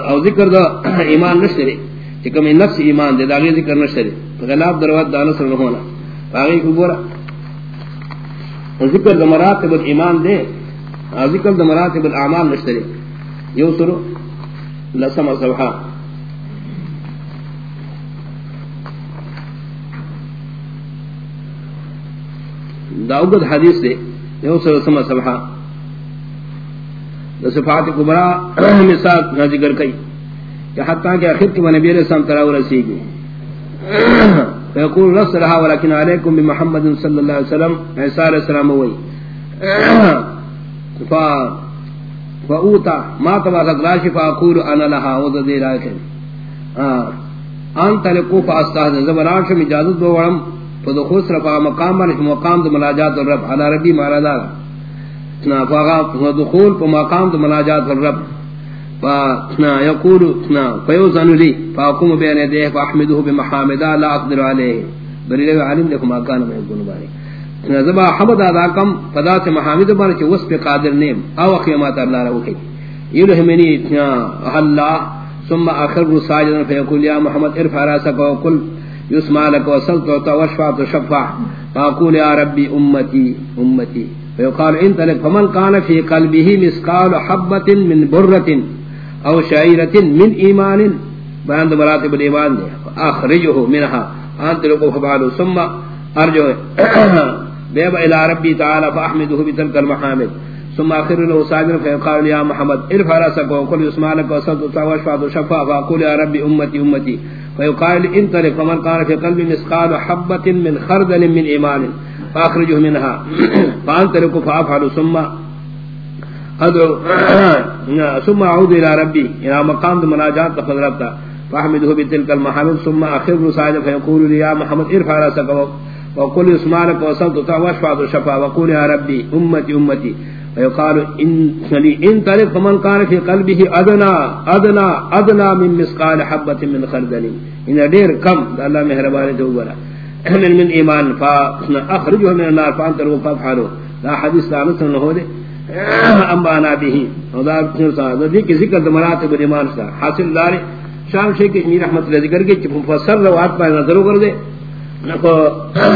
او ذکر دا <clears throat> ایمان نشری کہ کم نفس ایمان دے داغی ذکر نشری غلاب دروات دانا سر نہونا باقی کو بورا ذکر دا مراتب ایمان دے۔ ذکر دا مراتب الاعمال نشتری یو سرو۔ لسما صبحا دا اگد حدیث دے۔ یو سرو لسما صبحا دا صفات کبرا مثال کا ذکر کئی کہ حتیٰ کہ آخر کی نبی علیہ السلام تراؤ رسی گی گئی فيقول نصرها ولكن عليكم بمحمد صلى الله عليه وسلم عيسى عليه السلام وي ف فاوتا، ما تبا غدراش فاقول انا لها وذ ذي راكن اه ان تلقوا فاستاذ زبران شم اجازت دو ورم فدخول رفع مقام من مقام مناجات الرب على ربي مارادا نا فاغا دخول مقام مناجات الرب فنا يقول نا فيوزن لي فاقوم بين يديه فاحمده بمحامد لا اقدر عليه بل له علم لكم ما كان من يقول باري نزبا حمد ادا کم فدا سے محامد بار کہ وس پہ قادر نیم. او قیامت اللہ رو کہ یلہمنی اللہ ثم اخر ساجدا فيقول يا محمد، ارفع راسك وقل يسمع لك وصلت وتوشفع وتشفع فاقول يا ربي امتي امتي فيقال انت لك فمن كان في قلبه مثقال حبه من بره او شعیرت من ایمان، بیان دو مراتب ایمان دے اخرجه منها انت لقو فبعلو ثم ارجو <coughs> بیب الى ربی تعالی فاحمده بتلك المحامد، ثم اخر له ساجر فيقال يا محمد، ارفع راسك وقل يسمع لك وصلت واشفع وشفع فاقول يا ربي امتي امتي فيقال انت لك فمن قال في قلبي مسقال حبة من خردل من ايمان فاخرجه منها فانت لك فافعل ثم ادعو. ثم اعود الى ربي یعنی الى مقام المناجات فضربت فاحمده بتلك المحامد ثم اخر ساجد فيقول لي يا محمد، ارفع راسك وقل اسمع وصلت واشفع وشفع وقول يا ربي امتي امتي ويقال ان لي ان طريق فمن كان في قلبه ادنى ادنى ادنى من مسقال حبه من خردل. ان دير كم الله مهربان توبرا من من ایمان فا فاخرجه من النار فانت رو فافعلوا لا حديث لا نسل هو امبانا به خدا بسر صاحب دی کہ ذکر مراتب ایمان کا حاصل دار شام شیخ کی رحمت اللہ ذکر کے مفسر روات پر نظر کر دے نکو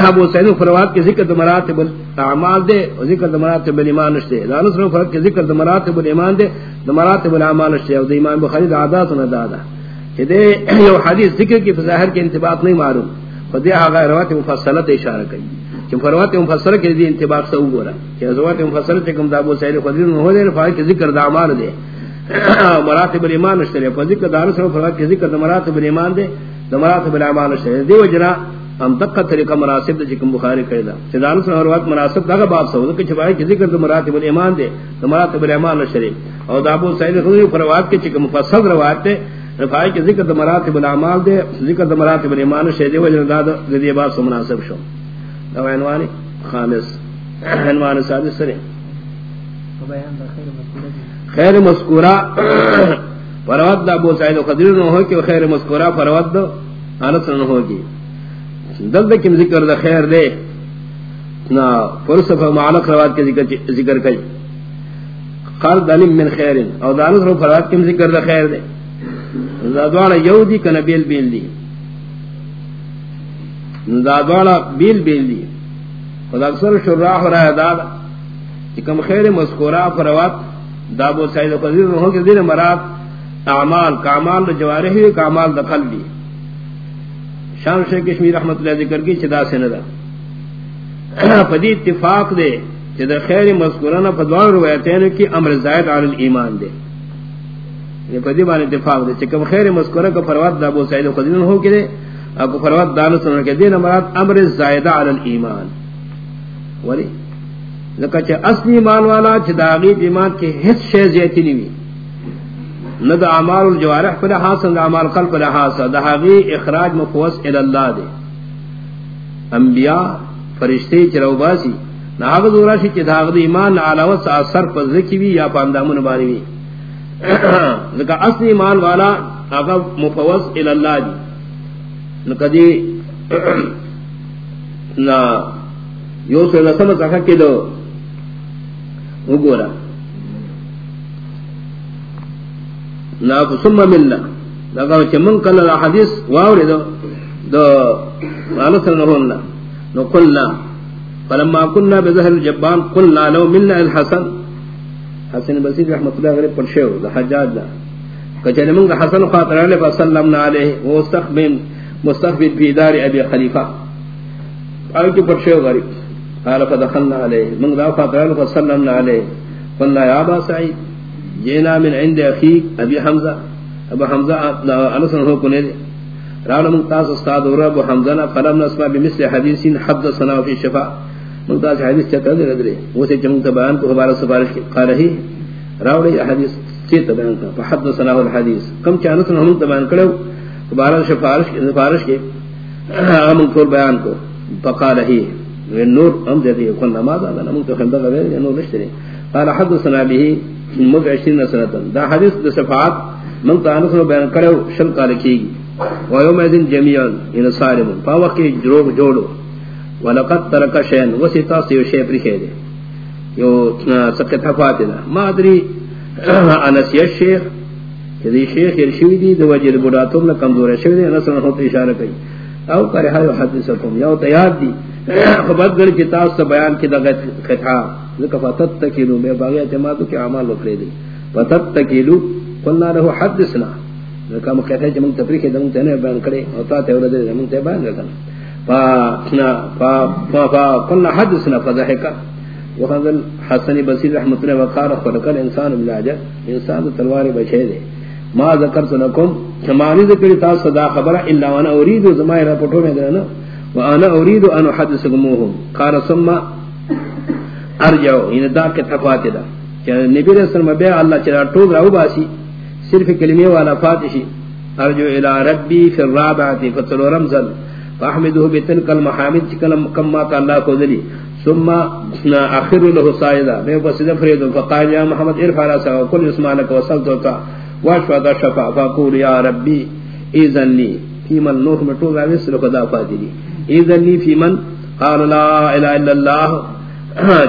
ابو سعید فروات کے ذکر مراتب الاعمال دے اور ذکر مراتب الایمان نشتے۔ دانس رو فرق کے ذکر مراتب الایمان دے مراتب الاعمال نشتے۔ اور امام بخاری عادات و ندادا کہ دے یہ حدیث ذکر کی ظاہر کے انتباط نہیں معلوم۔ خود یہ آغا روایت مفصلت اشارہ کی کہ فروات مفصل کے دی انتباط سے ہوا کہ روایت مفصل سے کم ابو سعید خدری نے ہو دے فائد کے ذکر دا اعمال دے <coughs> مراتب الایمان نشتے ذکر دانس رو فرق کے ذکر مراتب الایمان دے مراتب الاعمال نشتے دی وجنا ہم دقا طریقہ مناسب دے چکم بخاری قیدا سیدان سے ہر وقت مناسب دا باب سو کہ چھپائے کہ ذکر مراتب الایمان دے مراتب الایمان شریف اور ابو سعید خدری فروات کے چکم مفصل روایت دے رفائی کے ذکر مراتب الاعمال دے ذکر مراتب الایمان شریف وجہ داد دے باب سے مناسب شو۔ دو عنوان خامس۔ عنوان سادس سرے۔ خیر مذکورہ۔ فروت دا ابو سعید خدری نہ ہو کہ خیر مذکورہ فروت دا انس نہ ہوگی۔ دل دکم ذکر دا خیر دے۔ نا فرصف معلق روات کے ذکر, ذکر کئی۔ قرد علم من خیر او دانس رو فرات کم ذکر دا خیر دے۔ یو دی کنا بیل بیل دی بیل بیل دی اکثر شراح و رای دادا کم خیر مذکورا فروات دابو سعید و قدیر کے مراد اعمال کامال دا جوارحی کامال دا قلبی شام شیخ کشمیر رحمت اللہ ذکر کی چدا سے ندا پدی اتفاق دے چدا خیر مذکورانہ پدوان روایتین کی امر زائد علی الایمان دے یعنی یہ پدی بان اتفاق دے چکم خیر مذکورہ کا فرواد دا ابو سعید قدرین ہو کے دے اکو فرواد دانو سنر کے دین امرات امر زائد علی الایمان. ولی؟ لکہ چا اصلی ایمان والا چدا غیب ایمان کے حس شیز زیتی نیوی نہ دا اعمال الجوارح پر حاصل دا اعمال قلب پر حاصل دا حقی اخراج مفوس الى اللہ دے انبیاء فرشتے چرو باسی نہ حق دورا شی چھ ایمان علاوہ سا اثر پر ذکی بھی یا پاندامن باری بھی لکہ اصل ایمان والا اگر مفوس الى اللہ دی لکہ دی نہ یو سے لسمت اکھا کے دو وہ گورا لا ثم ملنا لگا چمن کل الحديث واورد دو دو انسن نهنا نو قلنا فلما كنا بظهر الجبان قلنا لو ملنا الحسن حسن بصير رحمه الله عليه پر شو ده حجاج ده کچنے من حسن خاطر علیہ وسلم علیہ مستقبل مستقبل في دار ابي خليفه قال کہ پر شو غریب. قال، فدخلنا عليه من ذا خاطر علیہ وسلم علیہ. قلنا يا ابا سعيد جینا من عند اخی ابی حمزہ. ابو حمزہ انس نہ کو نے رانا من تاس استاد اور ابو حمزہ فلم نسمع بمثل حدیث حدثنا فی شفاء. من تاس حدیث چتا دے ردرے وہ سے چم بیان کو ہمارا سفارش کی قال ہی راوی حدیث چیت بیان کا فحدثنا الحدیث۔ کم چانہ سن ہم بیان کرو۔ ہمارا سفارش کی سفارش کی۔ ہم کو بیان کو۔ فقال ہی نور ہم دے دی کون نماز ادا نہ من تو خندق ہے نور نشترے قال حدثنا به مد عشرین سنتن دا حدیث دا صفحات من تانس نو بیان کرو۔ شل کال کی گی۔ و یوم ایدن جمیعا ان یعنی سالم۔ پا وقت جروب جوڑو۔ ولقد ترک شین وسی تاسی و شی پرکھے دے یو سکتا فاتنا ما ادری <clears throat> انسی الشیخ کہ شیخ ارشوی دی دو وجہ بڑاتوں نے کمزور ارشوی دی انس نو اشارہ کئی او کرے ہا حدیثکم یو تیار دی خبر گر کی تاس بیان کی دغت خطاب. ذکر فتت تکیلو میں باغی اعتمادو کی عمال وکرے دی فتت تکیلو قلنا لہو حدثنا ذکر مقیتا ہے جمع تفریقی دمون تینے بیان کرے اوتا تیولہ دے دمون تے بیان رکھنا فا قلنا حدثنا فضحکا. وحضر حسن بصیر رحمت اللہ وقار خلقل انسان بلاجر انسان تلوار بچے دے. ما ذکرت لکم کمانی ذکری تا صدا خبر الا وانا اريد زمائر پٹھو میں دینا وانا اريد ان احدثكموهم قال ثم ارجو ان یعنی دا کے تفات دا. یعنی نبی علیہ السلام بے اللہ چلا ٹول راو باسی. صرف کلمے والا فاتشی ارجو الى ربی فی الرابعہ فتل رمزل فاحمده بتلك المحامد كلام كما قال الله كذلي ثم اخر له صائدا میں بس فرید فقال يا محمد ارفع راسك وكل اسمانك وصلتك واشفى شفاء فقول يا ربي اذن لي في من نوح مٹو راوس لو خدا فاضلی. اذن لي في من؟ قال لا اله الا الله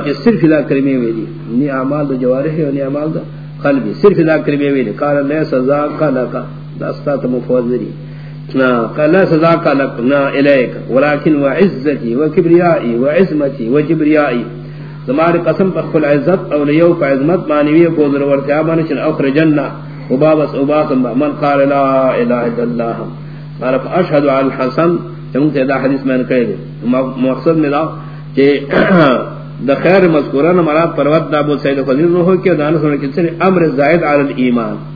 کہ صرف لا کلمے ویلی نی اعمال دو جوارح و نی اعمال دو قلبی. صرف لا کلمے ویلی قال لا سزا قال کا داستا تو مفوضری قال سزا کا الیک قسم پر خل عزت عظمت مانوی کو ضرورت چن اخر جنہ. وبابس من قال لا الا على الحسن. دا حدیث میں نے کہے مقصد میں دا کہ <coughs> دا خیر مذکوران مراد پروت دا ابو سید روح کے امر زائد علی الایمان.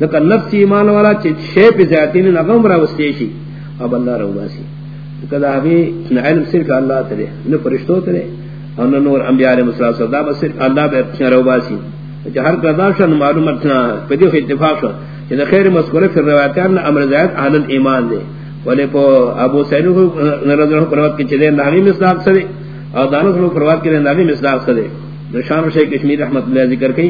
لکہ نفس ایمان والا چی شیپ زیادتی نے نغم را وستیشی. اب اللہ رو باسی لکہ دا ابھی علم صرف اللہ تلے نہ فرشتو تلے اور نور انبیاء علیہ السلام دا صرف اللہ بے رو باسی کہ ہر قدام قضا شن معلومات پدی اتفاق شو کہ خیر مذکور فی روایتان امر زائد علی الایمان دے. ولے پو ابو سعید رضی اللہ پروت کے چلے نامی مصداق سے اور دانو سلو پروت کے نامی مصداق سے شان شیخ کشمیر رحمت اللہ ذکر کی.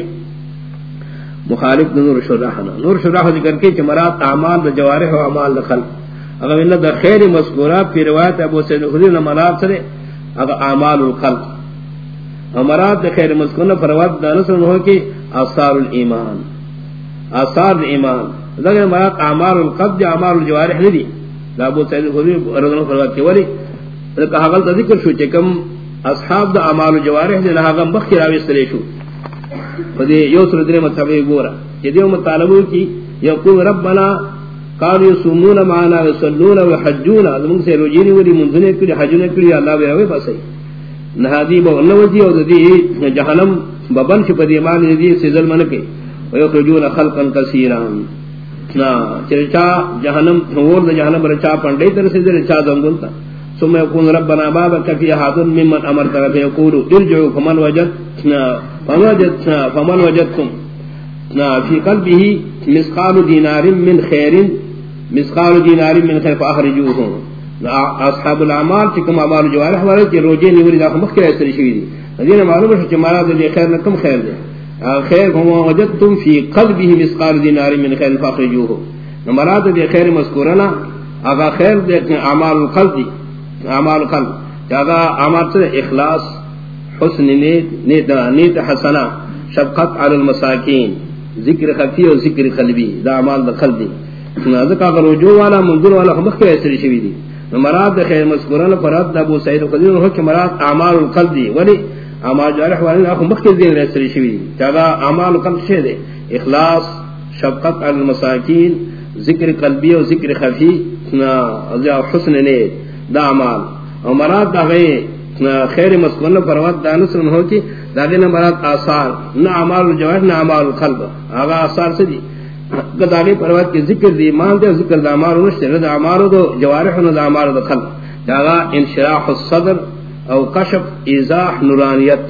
مخالف نور شرح نور شرح ذکر کی کہ مراد اعمال د جوارح و اعمال الخلق اگر ان د خیر مذکورہ فی روایت ابو سعید خدری نے مراد سے اگر اعمال الخلق. مراد خیر مذکورہ فروت دانو سلو ہو کہ اثار الایمان. اثار الایمان ذکر مراد اعمال القلب اعمال الجوارح نہیں ابو سعید خدری رضی اللہ عنہ فرماتے ولی کہا غلط ذکر شو کہ کم اصحاب دا اعمال و جوارح دے لہا غم بخی راوی استلے شو. فدی یو سر دنے مطلبی گورا کہ دیو مطالبو کی یقول ربنا قالوا يصومون معنا ويصلون ويحجون. من سے روجینی ولی منزنے کلی حجنے کلی اللہ بے روی پسے نہادی بو اللہ وجی او دی جہنم ببن چ پدی مان دی سزل من کے ويخرجون خلقا كثيرا. چرچا جہنم تھور جہنم رچا پنڈے تر سے رچا دنگل تا ثم يكون ربنا بابك في احد ممن امرت به يقول ارجعوا فمن وجد فمن وجد فمن وجدكم في قلبه مثقال دينار من خير، مثقال دينار من خير فاخرجوه اصحاب الاعمال كما اعمال جوارح ورج روجين يوري داخل مخكر اسري شوي دي معلومه کہ مراد دي خیر نہ کم خیر دے خیر ہوا وجدتم فی قلبه مثقال دینار من خیر فاخرجوه مراد دے خیر مذکورنا اگا خیر دے اعمال القلب. دی اعمال القلب جاگا اعمال سے اخلاص، حسن، نیت نیت نیت حسنہ شفقت علی المساکین، ذکر خفی و ذکر قلبی، دا اعمال دا القلب دی. ذکا رجوع والا، منظور والا ہم کے ایسے شوی دی. مراد خیر مذکورنا فراد دا ابو سعید خدری ہو کہ مراد اعمال القلب دی. ولی اعمال جارح والے اخو مخکر دین رسل شوی دی. چاگا اعمال قلب شے دے؟ اخلاص، شفقت علی المساکین، ذکر قلبی و ذکر خفی حسن، نیت. دا اعمال او مراد دا غی خیر مسکن پروت دا نصر ہو کی، دا دینا مراد آثار. نا اعمال جوارح نا اعمال قلب آغا آثار سے دی قداغی پروت کی ذکر دی ایمان دے ذکر دا اعمال نشتے دا اعمال دو جوارح نا دا اعمال دا قلب. دا انشراح الصدر او کشف ایزاح نورانیت.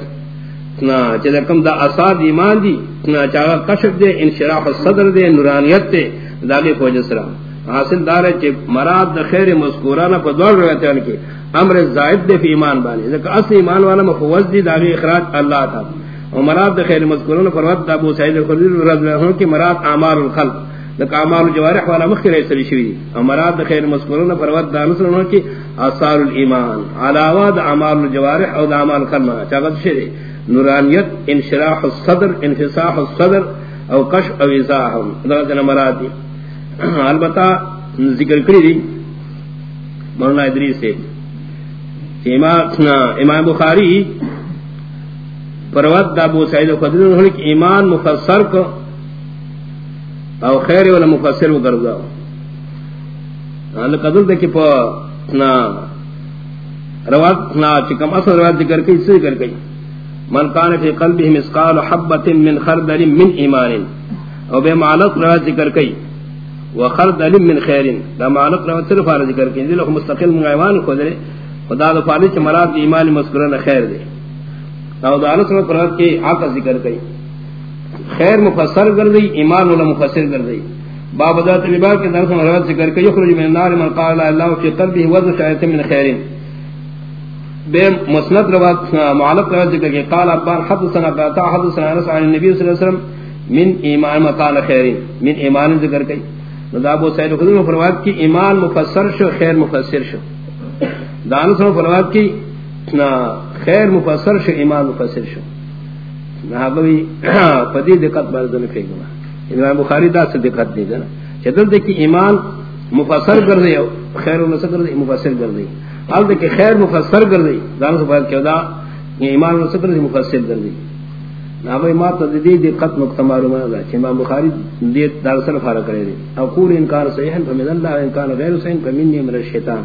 نا چلے کم دا اثار ایمان دی. نا چاہا کشف دے، انشراح الصدر دے، نورانیت دے. داغی کو جسرا حاصل دار ہے چھ مراد دا خیر مذکورانا پا دور رویتے ہیں کہ امر زائد دے فی ایمان بانی لیکن اصل ایمان والا مفوض دی داغی اخراج اللہ تھا اور مراد دا خیر مذکورانا پر ود دا ابو سعید الخلیل رضی اللہ عنہ کی مراد اعمال الخلق۔ لك اعمال الجوارح والا مخير يسري شوي امرات خير مذكورون فرود دانس نو کی اثار الايمان علاوه اعمال الجوارح او اعمال القلب چاغت شری نورانیت، انشراح الصدر، انفساح الصدر، او قش او ازاح ذات مراد دی۔ <clears throat> البتہ ذکر کری دی مولانا ادریس سے۔ امام بخاری پرود ابو سعید خدری نے ایمان مفسر کو او خیر ولا مفسر وګرځاو ان قدر دکی په نا روات نا چې کوم اصل روات ذکر کوي څه ذکر کوي من کان فی قلبه مسقال حبه من خردل من ایمان او به معلق روات ذکر کوي وخردل من خیر. دا معلق روات صرف ار ذکر کوي له مستقل من کو درے خدا دا فالچ مراد ایمان مذکورن خیر دے. او دا اللہ سبحانہ و تعالی کی عقل ذکر کوي خیر مفسر کر دی، ایمان ولا مفسر کر دی. باب ذات لبا کے درس میں روایت ذکر کہ یخرج من النار من قال لا اله في قلبه وذ شایت من خیر. بے مسند روایت معلق روایت ذکر کہ قال ابان حدثنا باتا حدثنا انس عن النبي صلی اللہ علیہ وسلم، من ایمان، مقال خیر. من ایمان ذکر کہ ابو سعید خدری نے فرمایا کہ ایمان مفسر شو، خیر مفسر شو. دانس نے فرمایا کہ خیر مفسر شو، ایمان مفسر شو. نہابوی <clears throat> پدی دقت بارد نے پھینکنا امام بخاری دا سے دقت نہیں دینا چدل دیکھی ایمان مفسر کر دے خیر نہ کر دے مفسر کر دے حال دے کہ خیر مفسر کر دے دان سے بات کیا دا ایمان نہ کر دے مفسر کر دے نا ما تو دی دی قط نقطہ معلوم ہے کہ امام بخاری دی دار سر فرق کرے دے اقول انکار صحیح ہے فمن اللہ انکار غیر صحیح، فمنی من الشیطان.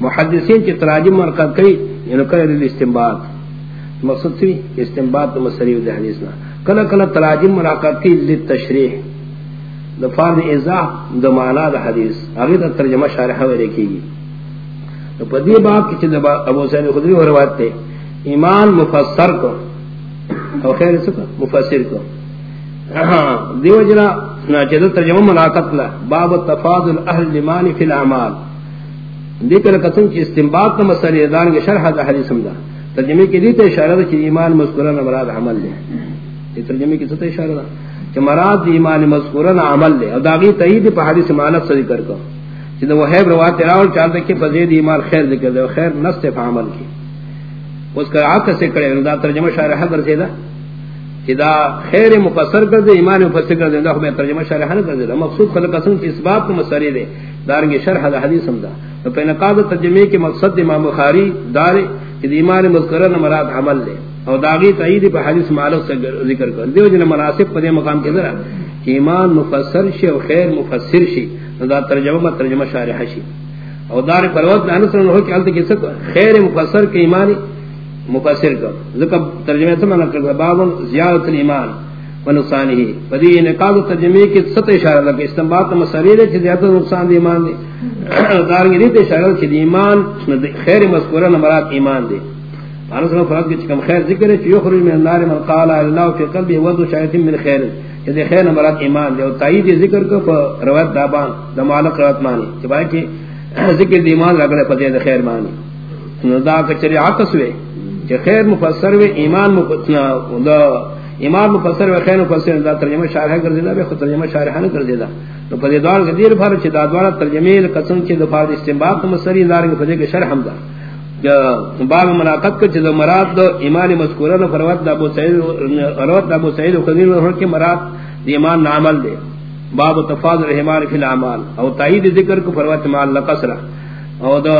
محدثین کی تراجم مرقد کئی یعنی کرے استنباط. مقصد تھی استنباط مسری و حدیث نہ کلا کلا تراجم مراقب کی للتشریح. دفار دی ازاح دا مانا دا حدیث. آگے دا ترجمہ شارحہ ہوئے دیکھی گی. تو پدی باب کی چیز ابو سید خدری ہو روایت تے، ایمان مفسر کو او خیر سکا مفسر کو. دیو جنا چیز ترجمہ ملاقت لا. باب تفاضل اہل لیمان فی العمال دیکھ لکتن چی استنباط کا مسئلہ دان کے شرح دا حدیث ہم ترجمہ کی دیتے اشارہ دا چی ایمان مذکورا نمراد عمل لے. یہ ترجمہ کی ستا اشارہ دا. کہ مراد ایمان مذکورا عمل لے. اور داغی تحید پہ حدیث معنی سے ذکر کو. جدہ وہ حیب روات راول چاہتا کہ فزید ایمان خیر ذکر دے خیر نست پہ عمل کی. اس کا آقا سے کرے دا ترجمہ شارحہ کر دے دا. جدا خیر مفسر کر دے ایمان مفسر کر دے دا ہمیں ترجمہ شارحہ کر دے دا. مقصود خلق قسم کی اس بات کو مسئلے دے. دارنگی شرح دا حدیث ہم تو پہ نقاد ترجمے کے مقصد امام بخاری دارے کہ ایمان مذکرہ مراد عمل لے اور داغی تعید پہ حدیث معلق سے ذکر کر. دیو جن مناسب پدے مقام کے ذرا. کہ ایمان مفسر شی اور خیر مفسر شی. دا ترجمہ ترجمہ شارح شی. اور دار پروت انس نے ہو کہ انت کی خیر مفسر کے ایمان مفسر کا۔ ذکر ترجمہ سے معنی کر باب زیادت الایمان و نقصان ہی پدی انعقاد ترجمے کی ست اشارہ لگے استنباط مسئلے دے زیادت نقصان دی ایمان دے۔ دار کی ریت اشارہ کہ ایمان خیر مذکورہ مراد ایمان دے۔ انس نے فرض کہ کم خیر ذکر ہے یخرج من النار من قال اللہ فی قلبی وضع شایت من خیر۔ یہ خیر مراد ایمان دے۔ اور تائید ذکر کو روایت دابان، دمالک روایت مانی کہ بھائی کہ ذکر دی ایمان لگے پدے خیر مانی دا کچری عکس ہوئے کہ خیر مفسر و ایمان مفسر دا ایمان مفسر و خیر مفسر دا ترجمہ شارح کر دیدا بے خود ترجمہ شارح نہ کر دیدا تو پدے دوار کے دیر بھر چ دا دوار ترجمے قسم چ دفاع استنباط مسری دار کے پدے کے شرح ہم دا باب مناقض کے چ مراد دو ایمان مذکورہ نہ فروت ابو سعید روت ابو سعید خدیر ہو کے مراد دی ایمان عمل دے باب تفاضل رحمان فی الاعمال. او تائید ذکر کو فروت مال لقصرہ او دا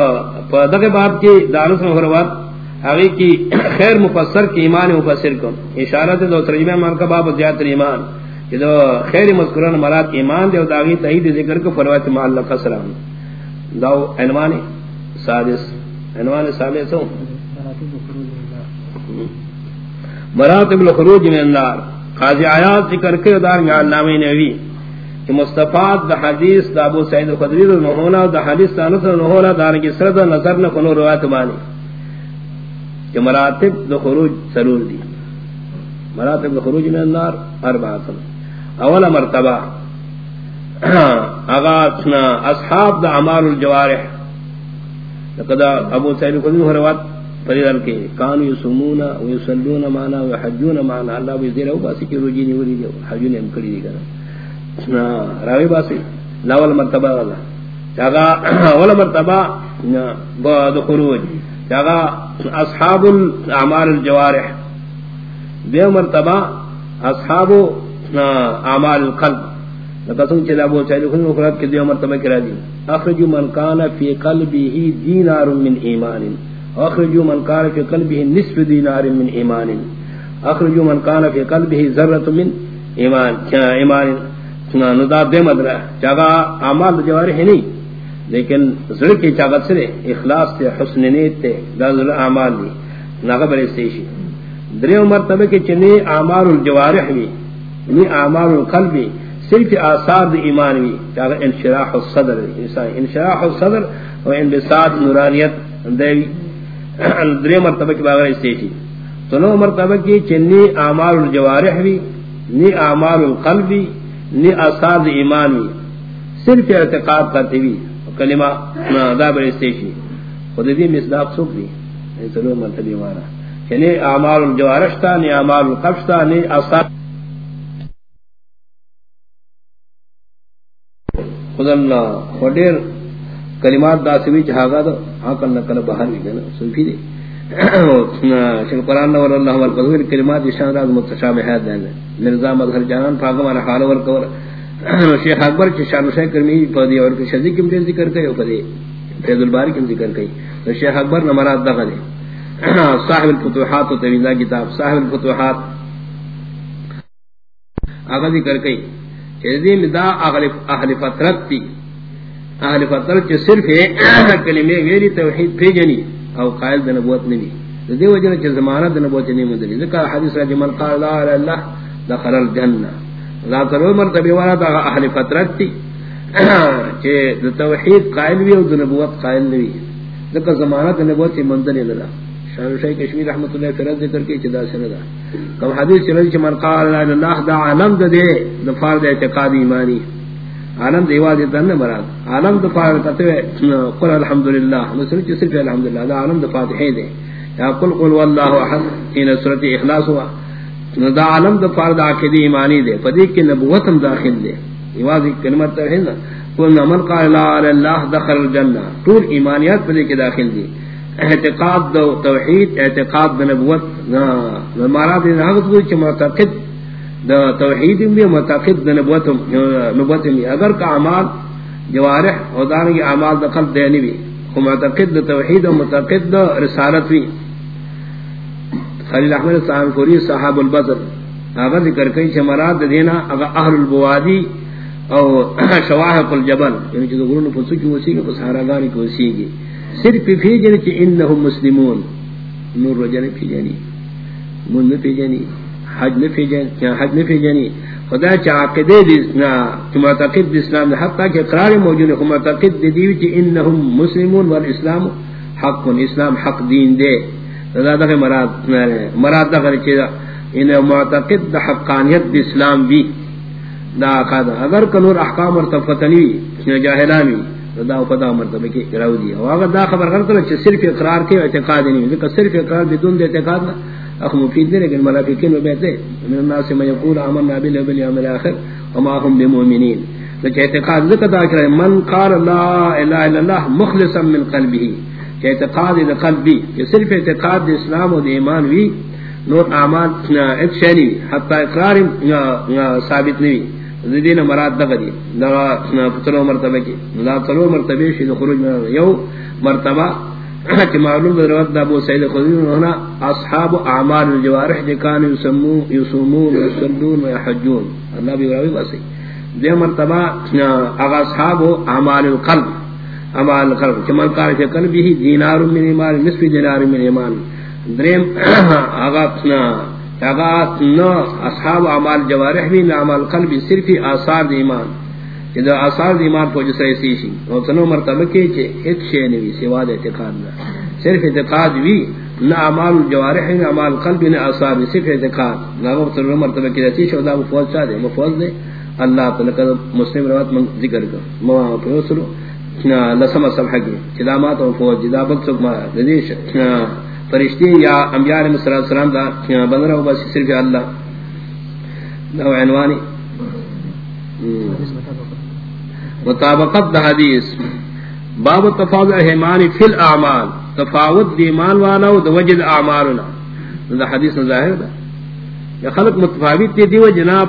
پدے باب کی دارس میں فروت اگے کی خیر مفسر کی ایمان مفسر کو اشارہ دے دو ترجمہ مان کا باب زیادت ایمان کہ خیر مذکورن مراد ایمان دے او داغی تحید ذکر کو فروات معلق قصرا دو عنوان سادس عنوان سادس ہوں۔ مراتب الخروج من النار قاضی آیات ذکر کے دار گال نامی نبی۔ کہ مصطفات دا حدیث دا ابو سعید خدری دا نحونا دا حدیث دا نصر نحونا دارنگی سرد نظر نکنو روایت مانی کہ مراتب دو خروج ضرور دی. مراتب دو خروج من النار، اربعہ اول مرتبہ اغا اغاثنا اصحاب دا عمال الجوارح. لقد ابو سعید خدین حروات فریدال کے، کانو یسمون و یسلون معنا و حجون معنا اللہ بھی زیرہ باسی کی روجی نہیں ولی دیو حجون ام کری دی کنا راوی باسی، لاول مرتبہ اللہ والا اول مرتبہ دو خروج جگہ اصحاب الاعمال الجوارح۔ بے مرتبہ اصحاب اعمال القلب۔ لقسم چلا ابو سعید خن مفرد کے دیو مرتبہ کرا دی۔ اخرجوا من كان في قلبه دينار من ایمان۔ اخرجوا من كان في قلبه نصف دينار من ایمان۔ اخرجوا من كان في قلبه ذره من ایمان۔ کیا ایمان؟ سنا ندا بے مدرہ۔ جگہ اعمال جوارح نہیں۔ لیکن ذل کی چاغت سے اخلاص سے حسن نیت تے ذل اعمال دی نغبر استیشی دریو مرتبہ کے چنی اعمال الجوارح وی نی اعمال القلب بھی صرف آثار دی ایمان وی چاغ انشراح الصدر انسان یعنی انشراح الصدر و انبساط نورانیت دیوی <clears throat> دریو مرتبہ کے بغیر استیشی تنو مرتبہ کی چنی اعمال الجوارح وی نی اعمال القلب بھی نی آثار دی ایمان وی۔ صرف اعتقاد کرتے وی۔ کلمہ دا بر استیشی خود دی مصداق سوک دی؟ سلو مرتبی مانا یعنی اعمال الجوارشتا نی اعمال القفشتا نی اصاب خود اللہ خودیر کلمات دا سوی چہاگا دا آکل نکل بہر بھی گنا سوفی دی. شکل قرآن نور اللہ والقضویر کلمات اشان راز متشابہات دینا مرزا مظہر جانان پاکم حال ورکور شیخ اکبر کے شان شیخ کرمی پدی اور کے شذی کم دے ذکر کئی او پدی فیض الباری کم ذکر کئی۔ تو شیخ اکبر نہ مراد دغنے صاحب الفتوحات و تویزہ کتاب، صاحب الفتوحات۔ آگا ذکر کئی چیزی مدا اہل فترت تی۔ اہل فترت چی صرف <clears throat> کلمے ویری توحید پی جنی او قائل دن نبوت نبی۔ دی وجہ چی زمانہ دن نبوت نبی مدلی ذکر حدیث رجی من قال لا الہ اللہ دخل الجنہ. لا ترو والا دا فترت <clears throat> توحید قائل او نبوت قائل زمانہ نبوت کشمیر اللہ فرض ذکر کی چدا کم حدیث من قال لا اللہ دا دے دفار دے اعتقاد ایمانی عالم دیوا دے دن مراد. عالم دفار کتے قل الحمدللہ مسلم چ صرف الحمدللہ دا عالم دفار ہے دے یا قل قل والله احد ان سورۃ اخلاص ہوا دا عالم دا دفار دا عقیدہ ایمانی دے پدی کہ نبوت ہم داخل دے۔ ایواز کلمت توحید قل من قال لا الہ الا اللہ دخل الجنہ۔ طول ایمانیات پدی کہ داخل دی اعتقاد دو توحید، اعتقاد دو نبوت۔ نا مراد دین حقت کوئی چھ معتقد دو توحید بھی، معتقد دو نبوت نبوت بھی۔ اگر کا عمال جوارح او دانگی عمال دو قلب دینی بھی، خو معتقد دو توحید و معتقد دو رسالت بھی۔ خلیل احمد صاحب کوری صحاب البصر اگر ذکر کئی چھ مراد دینا اگر اہل البوادی او <clears throat> شواحق الجبل. یعنی چھ دو گرون پسو کی وسی گی پس حراغانی کی وسی گی صرف پی جن کہ انہم مسلمون. نور رجن پی جانی من نہ پی جانی حج نہ پی جانی کیا حج نہ پی جانی خدا چا عقیدے دسنا کہ معتقد اسلام حتی کہ اقرار موجود ہے معتقد دی کہ انہم مسلمون والاسلام حق اسلام حق دین دے دا مراد مراد دا کہ ان معتقد حقانیت اسلام بھی دا قاعدہ اگر کنور احکام اور تفتنی جاہلانی دا خدا مرتبہ کی کراو دی۔ او اگر دا خبر غلط ہے صرف اقرار کے اعتقاد نہیں ہے کہ صرف اقرار بدون دے اعتقاد نہ اخ مفید نہیں لیکن ملائکین میں بیٹھے من الناس من يقول آمنا بالله واليوم الاخر وما هم بمؤمنين کہ اعتقاد ذکر دا کہ من قال لا اله الا الله مخلصا من قلبه۔ کہ اعتقاد قلبی کہ صرف اعتقاد اسلام و ایمان وی نور اعمال ایک شری حتی اقرار ثابت نہیں۔ زدین مراد دغدی دا فترو مرتبہ کی۔ دا فترو مرتبہ شید خروج مرتبہ یو مرتبہ کہ معلوم در وقت ابو سید خضیر ہونا اصحاب اعمال الجوارح جکان یسمو یسومون ویسلون ویحجون اللہ بھی براوی باسی دے مرتبہ اغا اصحاب اعمال القلب۔ اعمال القلب چمن کار فی قلبی دینار من ایمان، نصف دینار من ایمان. دریم <clears throat> اغا اصحاب اعمال جوارح بھی اعمال قلب صرف آثار دی ایمان. جدا آثار دی ایمان کو جس ایسی شی. اور تنو مرتبہ کے چے ایک شے نہیں سوا دے اعتقاد نہ صرف اعتقاد بھی نہ اعمال جوارح نہ اعمال قلب نہ آثار صرف اعتقاد. نہ وہ مرتبہ کے ایسی شو دا فوج چا دے؟ مفوض دے. اللہ تعالی کا مسلم روایت من ذکر کر. مو پروسلو نہ لسما صبح کی کلامات اور فوج جدا بک سکما ردیش فرشتی یا انبیاء علیہ السلام دا بن رہا بس صرف اللہ. دا عنوانی. مطابقت دا حدیث. باب تفاوت احمانی فی الاعمال. تفاوت دی ایمان والا و دا وجد اعمالنا. دا حدیث ظاہر دا. یا خلق متفاوت دی دیو جناب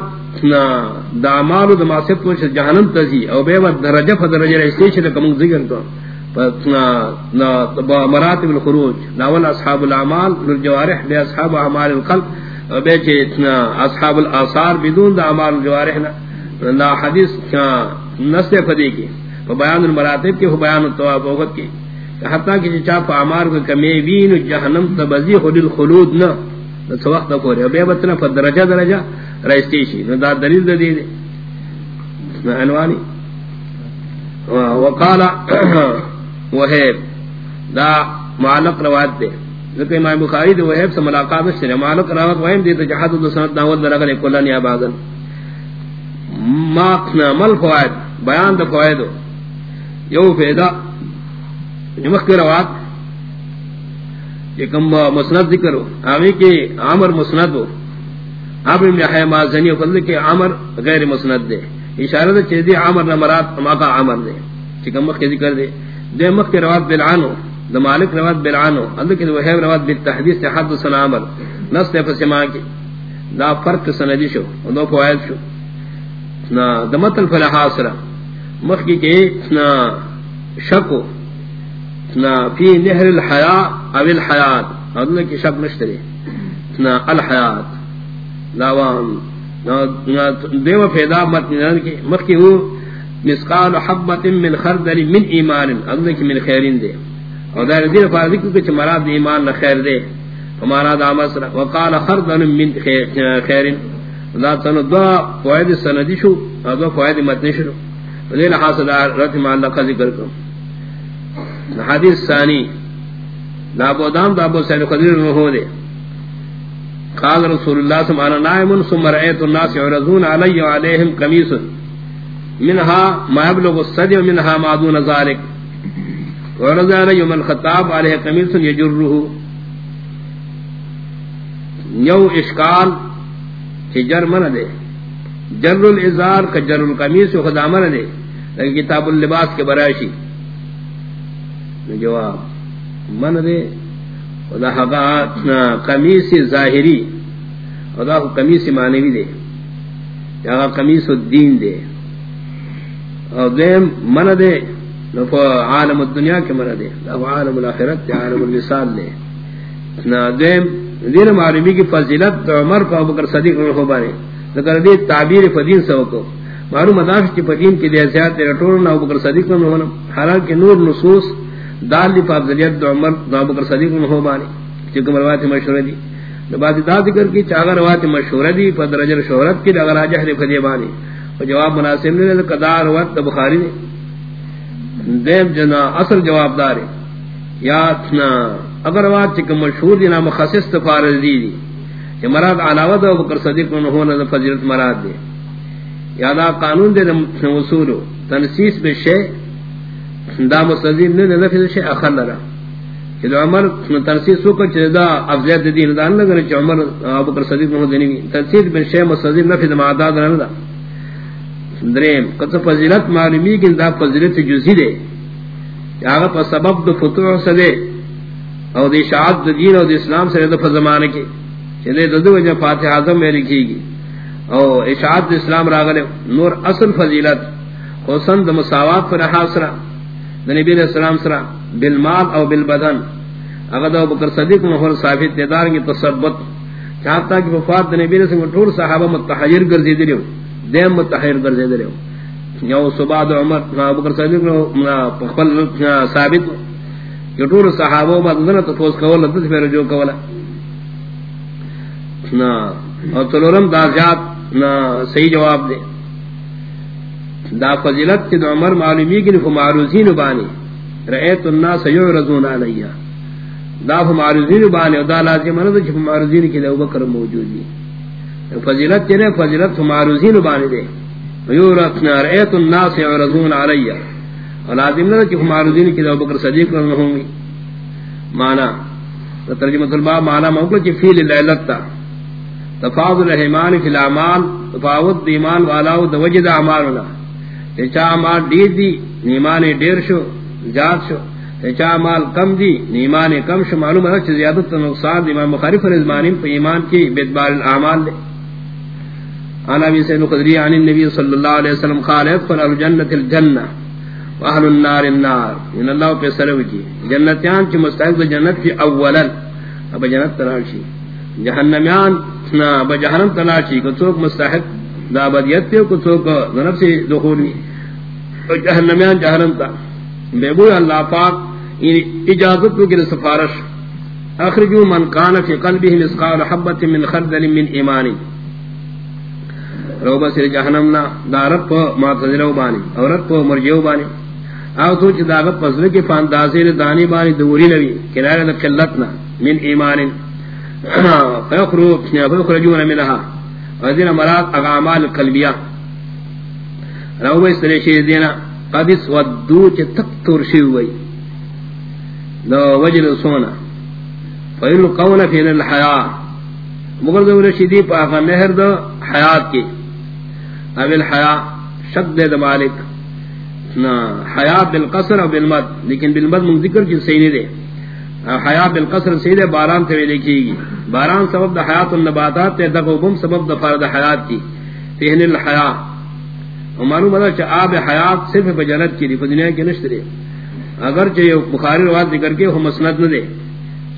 دا اعمال دا معصب کو جہنم تزی او بے وقت درجہ فدرجہ رئیسی شدہ کمک ذکر کرو مراتب الخروج ناول اصحاب الاعمال للجوارح بے اصحاب اعمال القلب بے اتنا اصحاب الاثار بدون دا اعمال الجوارح نا۔ حدیث نسل فدی کی بیان المراتب کی بیان التواب وقت کی۔ حتیٰ کہ چاپ اعمال کو کمیبین جہنم تبزی خود الخلود نا نسو وقت کو رہے بے بتنا فدرجہ درجہ, درجہ رئیستی شی، نو دا دلیل دا دی. دی عنوانی. وقالا <clears throat> وہیب دا معلق روایت دے ذکر امام بخاری دے وہیب سے ملاقات سے معلق روایت وہیب دے تجحاد دو سنت داول در اگر کلن یا بازن. ماقنا مل فوائد بیان دا فوائدو یو فیدا نمخ کی روایت. یہ کم مسند ذکر ہو آمی کی عامر مسند ہو عامر ابن حی مازنی ہو فضل کہ عامر غیر مسند دے۔ اشارہ دے چیزی عامر نمرات ماقا عامر دے۔ چکم مخ کی ذکر دے۔ دے مخ کے روات بلعانو، دا مالک روات بلعانو اندر کی وحیب روات بالتحدیث سے حد سنا عمر نس نصف فسما کی۔ دا فرق سندی شو، دو فوائد شو۔ نا دمت الفلحاسر مخی کے نا شکو نا فی نہر الحیاء او الحیات ادنا کی شک نشترے۔ نا الحیات لاوان. دیو فیدا مت کی مخی ہو. مسقال حبت من خردل من ایمان. ادنا کی من خیرین دے. اور دار دین فارضی کو کہ مراد ایمان نہ خیر دے. ہمارا دا مسرا وقال خردل من خیرین. لا تن دعا فوائد سندی شو. دعا فوائد متن شو. ذیل حاصل رت ما اللہ کا ذکر کرو حدیث ثانی. لا بودام دا ابو سعید خضر نہ ہو دے. قال رسول اللہ صلی اللہ علیہ وسلم نائم ثم رأيت الناس يعرضون علي وعليهم قميص منها ما يبلغ الصدي ومنها ما دون ذلك. ورضى علي يوم الخطاب عليه قميص يجره. یو اشکال چی جر من دے۔ جر الازار کا جر القمیس خدا من دے۔ لیکن کتاب اللباس کے برائشی۔ جواب من دے۔ خدا حقا قمیس ظاہری خدا قمیس معنوی دے یا قمیس الدین دے اور دیم من دے عالم الدنیا کے من دے عالم الاخرت دے عالم النسال دے نا دیم دین معلومی کی فضیلت عمر کو ابکر صدیق رہو بانے ذکر دی تعبیر فدین سو کو معلوم اداش کی فدین کی دیا زیاد تیرا ٹورنا ابکر صدیق رہو بانے حالانکہ نور نصوص دال دی فضیلت عمر دو ابکر صدیق رہو بانے چکم روایت مشہور دی۔ بعد دا ذکر کی چاگر روایت مشہور دی فدرجر شہرت کی اگر آجہ دی فدی بانے و جواب مناسب نے قدار روایت بخاری نے دیم جنا اصل جواب دار یا اگر وات چکم مشہور دی، نام خصیص تفارض دی دی۔ کہ مراد علاوہ دا بکر صدیق من ہونا دا فضیلت مراد دی۔ یادا قانون دے دا وصولو تنسیس بشے دا مستزیم نے نفذ شے اخر لرا. کہ عمر تنسیس سوکر چھ دا افضیت دین، دا انہ گرے چھ عمر ابو بکر صدیق من ہونا دینی تنسیس بشے مستزیم نفذ معداد رہن دا دریم قطع فضیلت معلومی کہ دا فضیلت جزی دے. کہ آغا پا سبب دا فتوح سدے او دی شاعت دا دین او دی اسلام سے ردف زمانے کی چلے دو وجہ فاتح آزم میں لکھی گی. او اشاعت دا اسلام راغلے. نور اصل فضیلت. خصن دا مساوات پر حاصرہ نبی علیہ السلام سرہ بالمال او بالبدن. اگر دا بکر صدیق محور صافت دیدار کی تصبت چاہتا کہ وفات نبی علیہ السلام ٹھور صحابہ متحیر گرزی دلیو دیم متحیر گرزی دلیو یو صبح دا عمر ابو بکر صدیق نو محور ثابت جٹور صحابہ با دنا تو فوز کولا دس پھر جو کولا نا اور تلورم دا زیاد نا، صحیح جواب دے دا فضیلت کی دا عمر معلومی کی نفو معروضین بانی. رئیت الناس یعرضون علیہ. دا فو معروضین بانی و دا لازم انہا دا چھ معروضین کی دا بکر موجودی. فضیلت چنے فضیلت فو معروضین بانی دے. یعرضنا رئیت الناس یعرضون علیہ. اور لازم نہ کہ معروضین کی ابو بکر صدیق رضی اللہ عنہ معنی ترجمہ الباب معنی موقع کہ فیل العلت تا. تفاضل الرحمان فی الاعمال تفاوت ایمان والا و وجد اعمالنا. چا اعمال ڈیر دی ایمان ڈیر شو جات شو۔ چا اعمال کم دی ایمان کم شو۔ معلوم ہے کہ زیادت نقصان دی۔ امام بخاری فرزمانی پہ ایمان کی بیدبار الاعمال دے۔ انا بھی سے خدری عن النبی صلی اللہ علیہ وسلم قال، ادخل الجنۃ الجنہ واہل النار النار۔ ان اللہ پہ سرو کی جنتیان کی مستحق جنت کی اولا۔ اب جنت تلاشی جہنمیان اب جہنم تلاشی کو چوک مستحق دا بدیت کو چوک ذنب سے دخولی جہنمیان جہنم تا۔ بے بو اللہ پاک یعنی اجازت کو کہ سفارش۔ اخرجو من کان فی قلبه مثقال حبۃ من خردل من ایمانی روبہ سر جہنم نا دارت کو معتزلہ بانی عورت کو مرجو بانی۔ او تو چ داغت پسر کے فاندازے دانی بانی دوری نبی کنارہ د قلتنا من ایمان۔ <clears throat> فیخرو فیخرجون منها وذین مراد اعمال قلبیہ۔ رو سرے شی دینا قدس ودو چ تک ترشی ہوئی دو وجل سونا. فیل قول فی الحیاء مگر دو رشیدی پاک نہر دو حیات کی. اب الحیاء شک دے مالک. نا حیا بالقصر او بالمد. لیکن بالمد من ذکر کی صحیح نہیں دے. حیا بالقصر صحیح دے، باران تے لکھی گی. باران سبب دا حیات النباتات تے دغو بم سبب دا فرد حیات کی. فہن الحیا معلوم ہے کہ آب حیات صرف پہ جنت کی دی دنیا کی نشترے اگر چاہیے بخاری روایت ذکر کے وہ مسند نہ دے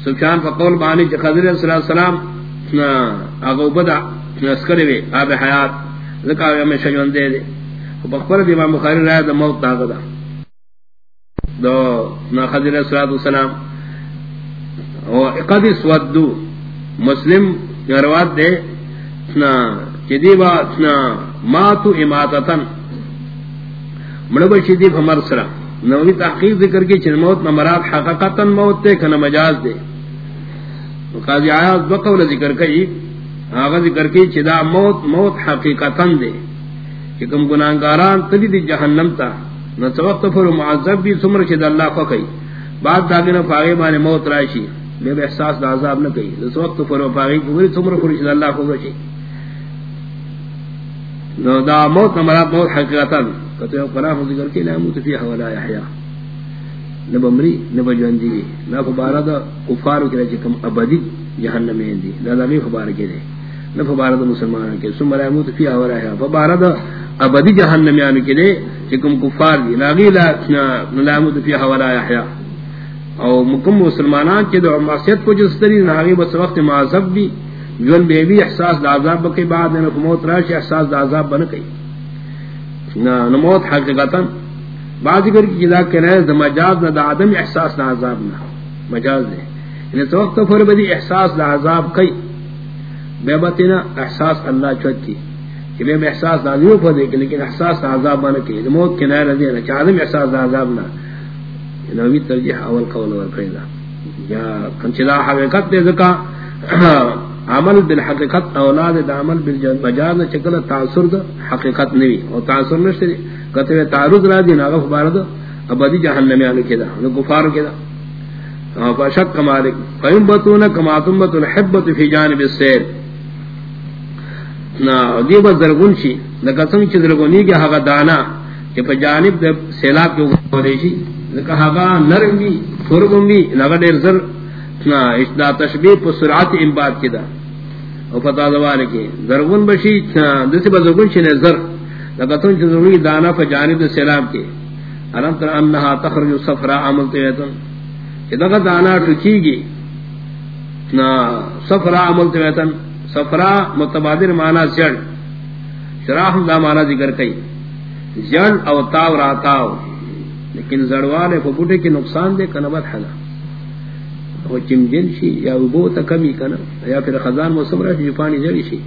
سبشان سفیان فقول بانی چ خضر صلی اللہ علیہ وسلم اگو بدا اسکرے وی آب حیات. ذکا میں شجون دے دے. بخبر دی امام بخاری روایت موت دا گدا دو نا، خضر صلی اللہ علیہ وسلم او قد سودو، مسلم روایت دے، نا چدی با، نا ماتو اماتتن. مڑبا چدی بھمر سرہ نوی تحقیق ذکر کی چن موت نمرات حقاقتا موت تے کنا مجاز دے. قاضی آیات بقول ذکر کی آغا ذکر کی چدا موت موت حقیقتا دے. چکم گناہگاران تدی دی جہنم تا. نہ وقت پر معذب بھی سمر چدا اللہ کو کئی. بعد داگنا فاغی بانے موت رائشی میں بے احساس دا عذاب نہ کئی. نہ وقت پر فاغی کو سمر پر چدا اللہ کو گئی نو دا موت نمرات موت حقیقتا. کتے او قرآن ذکر کے لا موت فیہ ولا یحیا نہ مری نہ جوندی نہ فبارہ دا کفار کے رچ کم ابدی جہنم میں دی نہ لگی خبر کے دے نہ فبارہ دا مسلمان کے ثم لا موت فیہ ولا یحیا فبارہ دا ابدی جہنم میں کے دے کم کفار دی. لاغی لا لا موت فیہ ولا یحیا او مکم مسلمانان کے دو معصیت کو جس طریقے نہ بس وقت معذب بھی. جون بے بھی احساس دا عذاب کے بعد نے موت راش احساس دا عذاب بن گئی نہ نموت حقیقتا. بعض گر کی جدا کے رہے دا مجاز نہ دا عدم احساس دا عذاب نہ مجاز دے. انہیں تو وقت فر بدی احساس دا عذاب کئی. بے بطینا احساس اللہ چوت کی. کہ بے احساس دا دیو پہ دے لیکن احساس دا عذاب بنا کی. نموت کے نئے رضی چاہ عدم احساس دا عذاب نہ نوی یعنی ترجیح اول قول اور ورکریدا یا کنچلا حقیقت دے ذکا عمل بالحقیقت اولاد دا عمل بالمجاز چکل تاثر دا حقیقت نوی او تاثر نشتے کہتے تعرض را دی ناغف بارد ابدی جہنمی آنے کدا کفار کدا فشک کمالک فیم بطون کماتم بطون حبت فی جانب السیر. نا دیو زرگون شی لکا سنگ چی زرگونی کی حقا دانا. چی پا جانب دا سیلاب کی گوڑی شی لکا حقا نرم بی فرگم بی لگا دیر زر اشدا تشبیح پر سرعت امباد کی دا۔ او فتا دوار کی زرگون بشی دسی با زرگون شنے زر۔ لگتون چی زرگونی دانا فا جانب دا سلام کی علم تر انہا تخرج صفرا عمل تیویتن چی دقا دانا ٹکی گی۔ صفرا عمل تیویتن صفرا متبادر مانا زیڑ۔ شراح دا مانا ذکر کئی۔ زیڑ او تاو راتاو لیکن زڑوالے کو بوٹے کی نقصان دے کنبت حلا وہ چمجن شی یا وہ تا کمی کنا یا پھر خزان موسم رہا شی پانی جڑی شی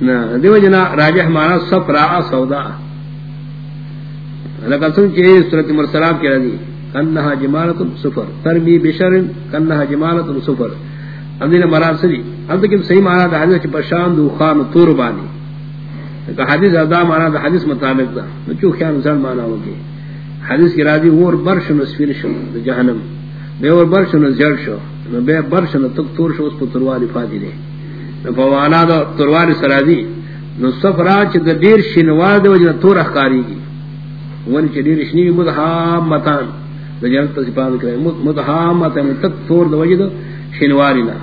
نا دیو جنا راجح مانا صفرا سودا. لکہ سن چی سورت مرسلام کی رضی کنہا جمالت صفر ترمی بشر کنہا جمالت صفر اب دینا مراد سلی اب تکیم صحیح مانا دا حدیث چی پشان دو خان تور بانی کہ حدیث ادا مانا دا حدیث مطابق دا نچو خیان زن مانا ہوگی حدیث کی راضی وور برش نسفیر شو جہنم بے اور برش نہ جڑ شو. نہ بے برش نہ تک تور شو، اس پر ترواری فادی دے. نہ فوانا دا ترواری سرادی نو سفرا چ د دیر شنوار دے وجہ تور اخاری کی ون چ دیر شنی مدھامتان د جنت سپان کرے. مدھامتان تک تور دے وجہ شنواری نا.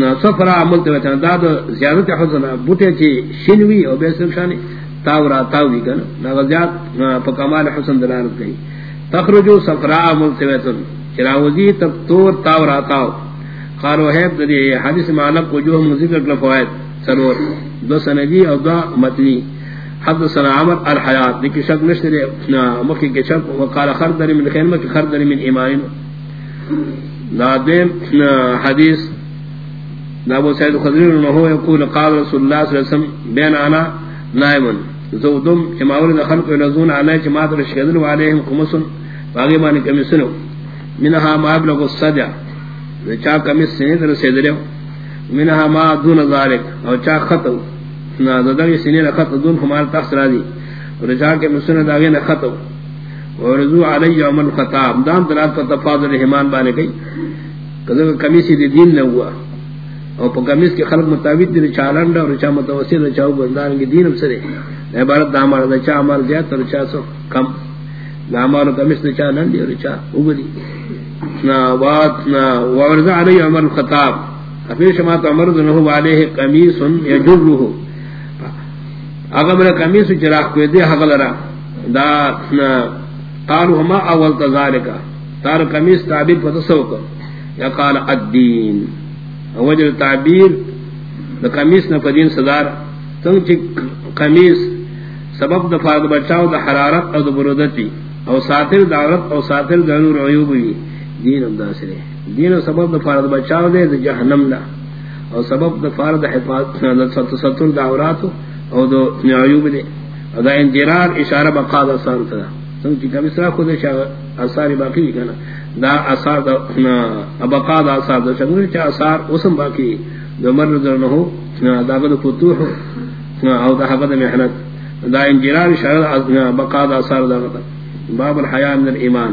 نہ سفرا عمل تے وتا دا زیادت حزن بوٹے چ شنوی او بے سمشانی تاورا تاوی کنا نہ زیاد پکمال حسن دلالت گئی. تخرجو سفرا عمل تے وتا چراوزی تب تور تاو راتاو. خارو حیب دی حدیث معنب کو جو ہم ذکر کل فوائد. سرور دو سندی او دو متنی. حد سنا عمر الحیات دیکھ شک نشتر مکی کے شک. وقال خردر من خیر مکی خردر من ایمانین. دا دیم حدیث. دا ابو سید خضرین انہو یقول، قال رسول اللہ صلی اللہ علیہ وسلم، بین آنا نائمن. زودم چماور خلق ونزون علی چمات رشکدن وعلیہم خمسن باقی معنی کمی منها ما ابلغ الصدع. چا کمی سنی در سیدریو منها ما دون ذالک. او چا خطو نا ددر سنی خط دون ہمار تخت را دی. اور چا کے مسن داگے نہ خطو اور رضو علی یوم الخطاب. دام درات پر تفاضل رحمان بانے گئی. کذا کمیسی دی دین نہ ہوا. اور پا کمیس کے خلق مطابق دی چالنڈ اور چا متوسط چاو بندان کی دین ابسرے عبارت دامار دا چا عمال زیاد اور چا سو کم. دامار کمیس دا چا نندی اور چا اوبری وعرض علی عمر الخطاب. افیر شما عمر ذنہو علیہ قمیس یجرہو اگر میرا کمیس چراغ کو دے، حق لرا. دا قالوا ما اول تذالک تار کمیس تعبیر فتسو کو. یا قال الدین. وجل تعبیر، دا کمیس نہ فدین صدار. تنگ چ کمیس سبب دا فاغ بچاو دا حرارت او دا برودتی. او ساتر دا عورت او ساتر دا نور عیوب بھی دین ام دا سرے دین و سبب دا فاغ بچاو دے دا جہنم دا او سبب دا فاغ دا حفاظ دا ستر دا عورات او دا عیوب دے۔ او دا انجرار اشارہ بقا دا سار تا تنگ چ کمیس را خود شاہ اثار باقی دی کنا دا اثار دا بقا دا اثار دا۔ شنگر چا اثار اسم باقی دا مر در نہو دا دا فتوح او دا حقد محنت۔ دا انجرار اشارہ بقا دا اثار دا غطا باب الحیاء من الایمان۔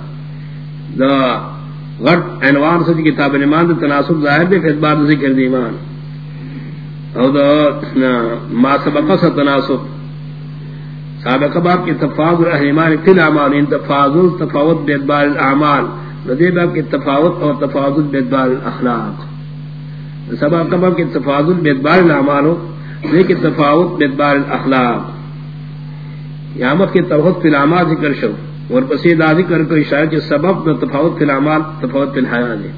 دا غٹ عنوان سے کتاب ایمان دا تناسب ظاہر دے فیت بار ذکر دی ایمان۔ او دا ما سبقہ سا تناسب۔ سابقہ باب کی تفاضل اہل ایمان تل اعمال ان یعنی تفاضل، تفاوت بیدبار الاعمال۔ ندے باب کی تفاوت اور تفاضل بیدبار الاخلاق۔ سابقہ باب کی تفاضل بیدبار الاعمال یعنی لیکن تفاوت بیدبار الاخلاق۔ یامت کی توحد فی الاعمال ذکر شو۔ اور پسی دا ذکر کو اشارہ کے سبب دا تفاوت فی الاعمال تفاوت فی الحیاء دے۔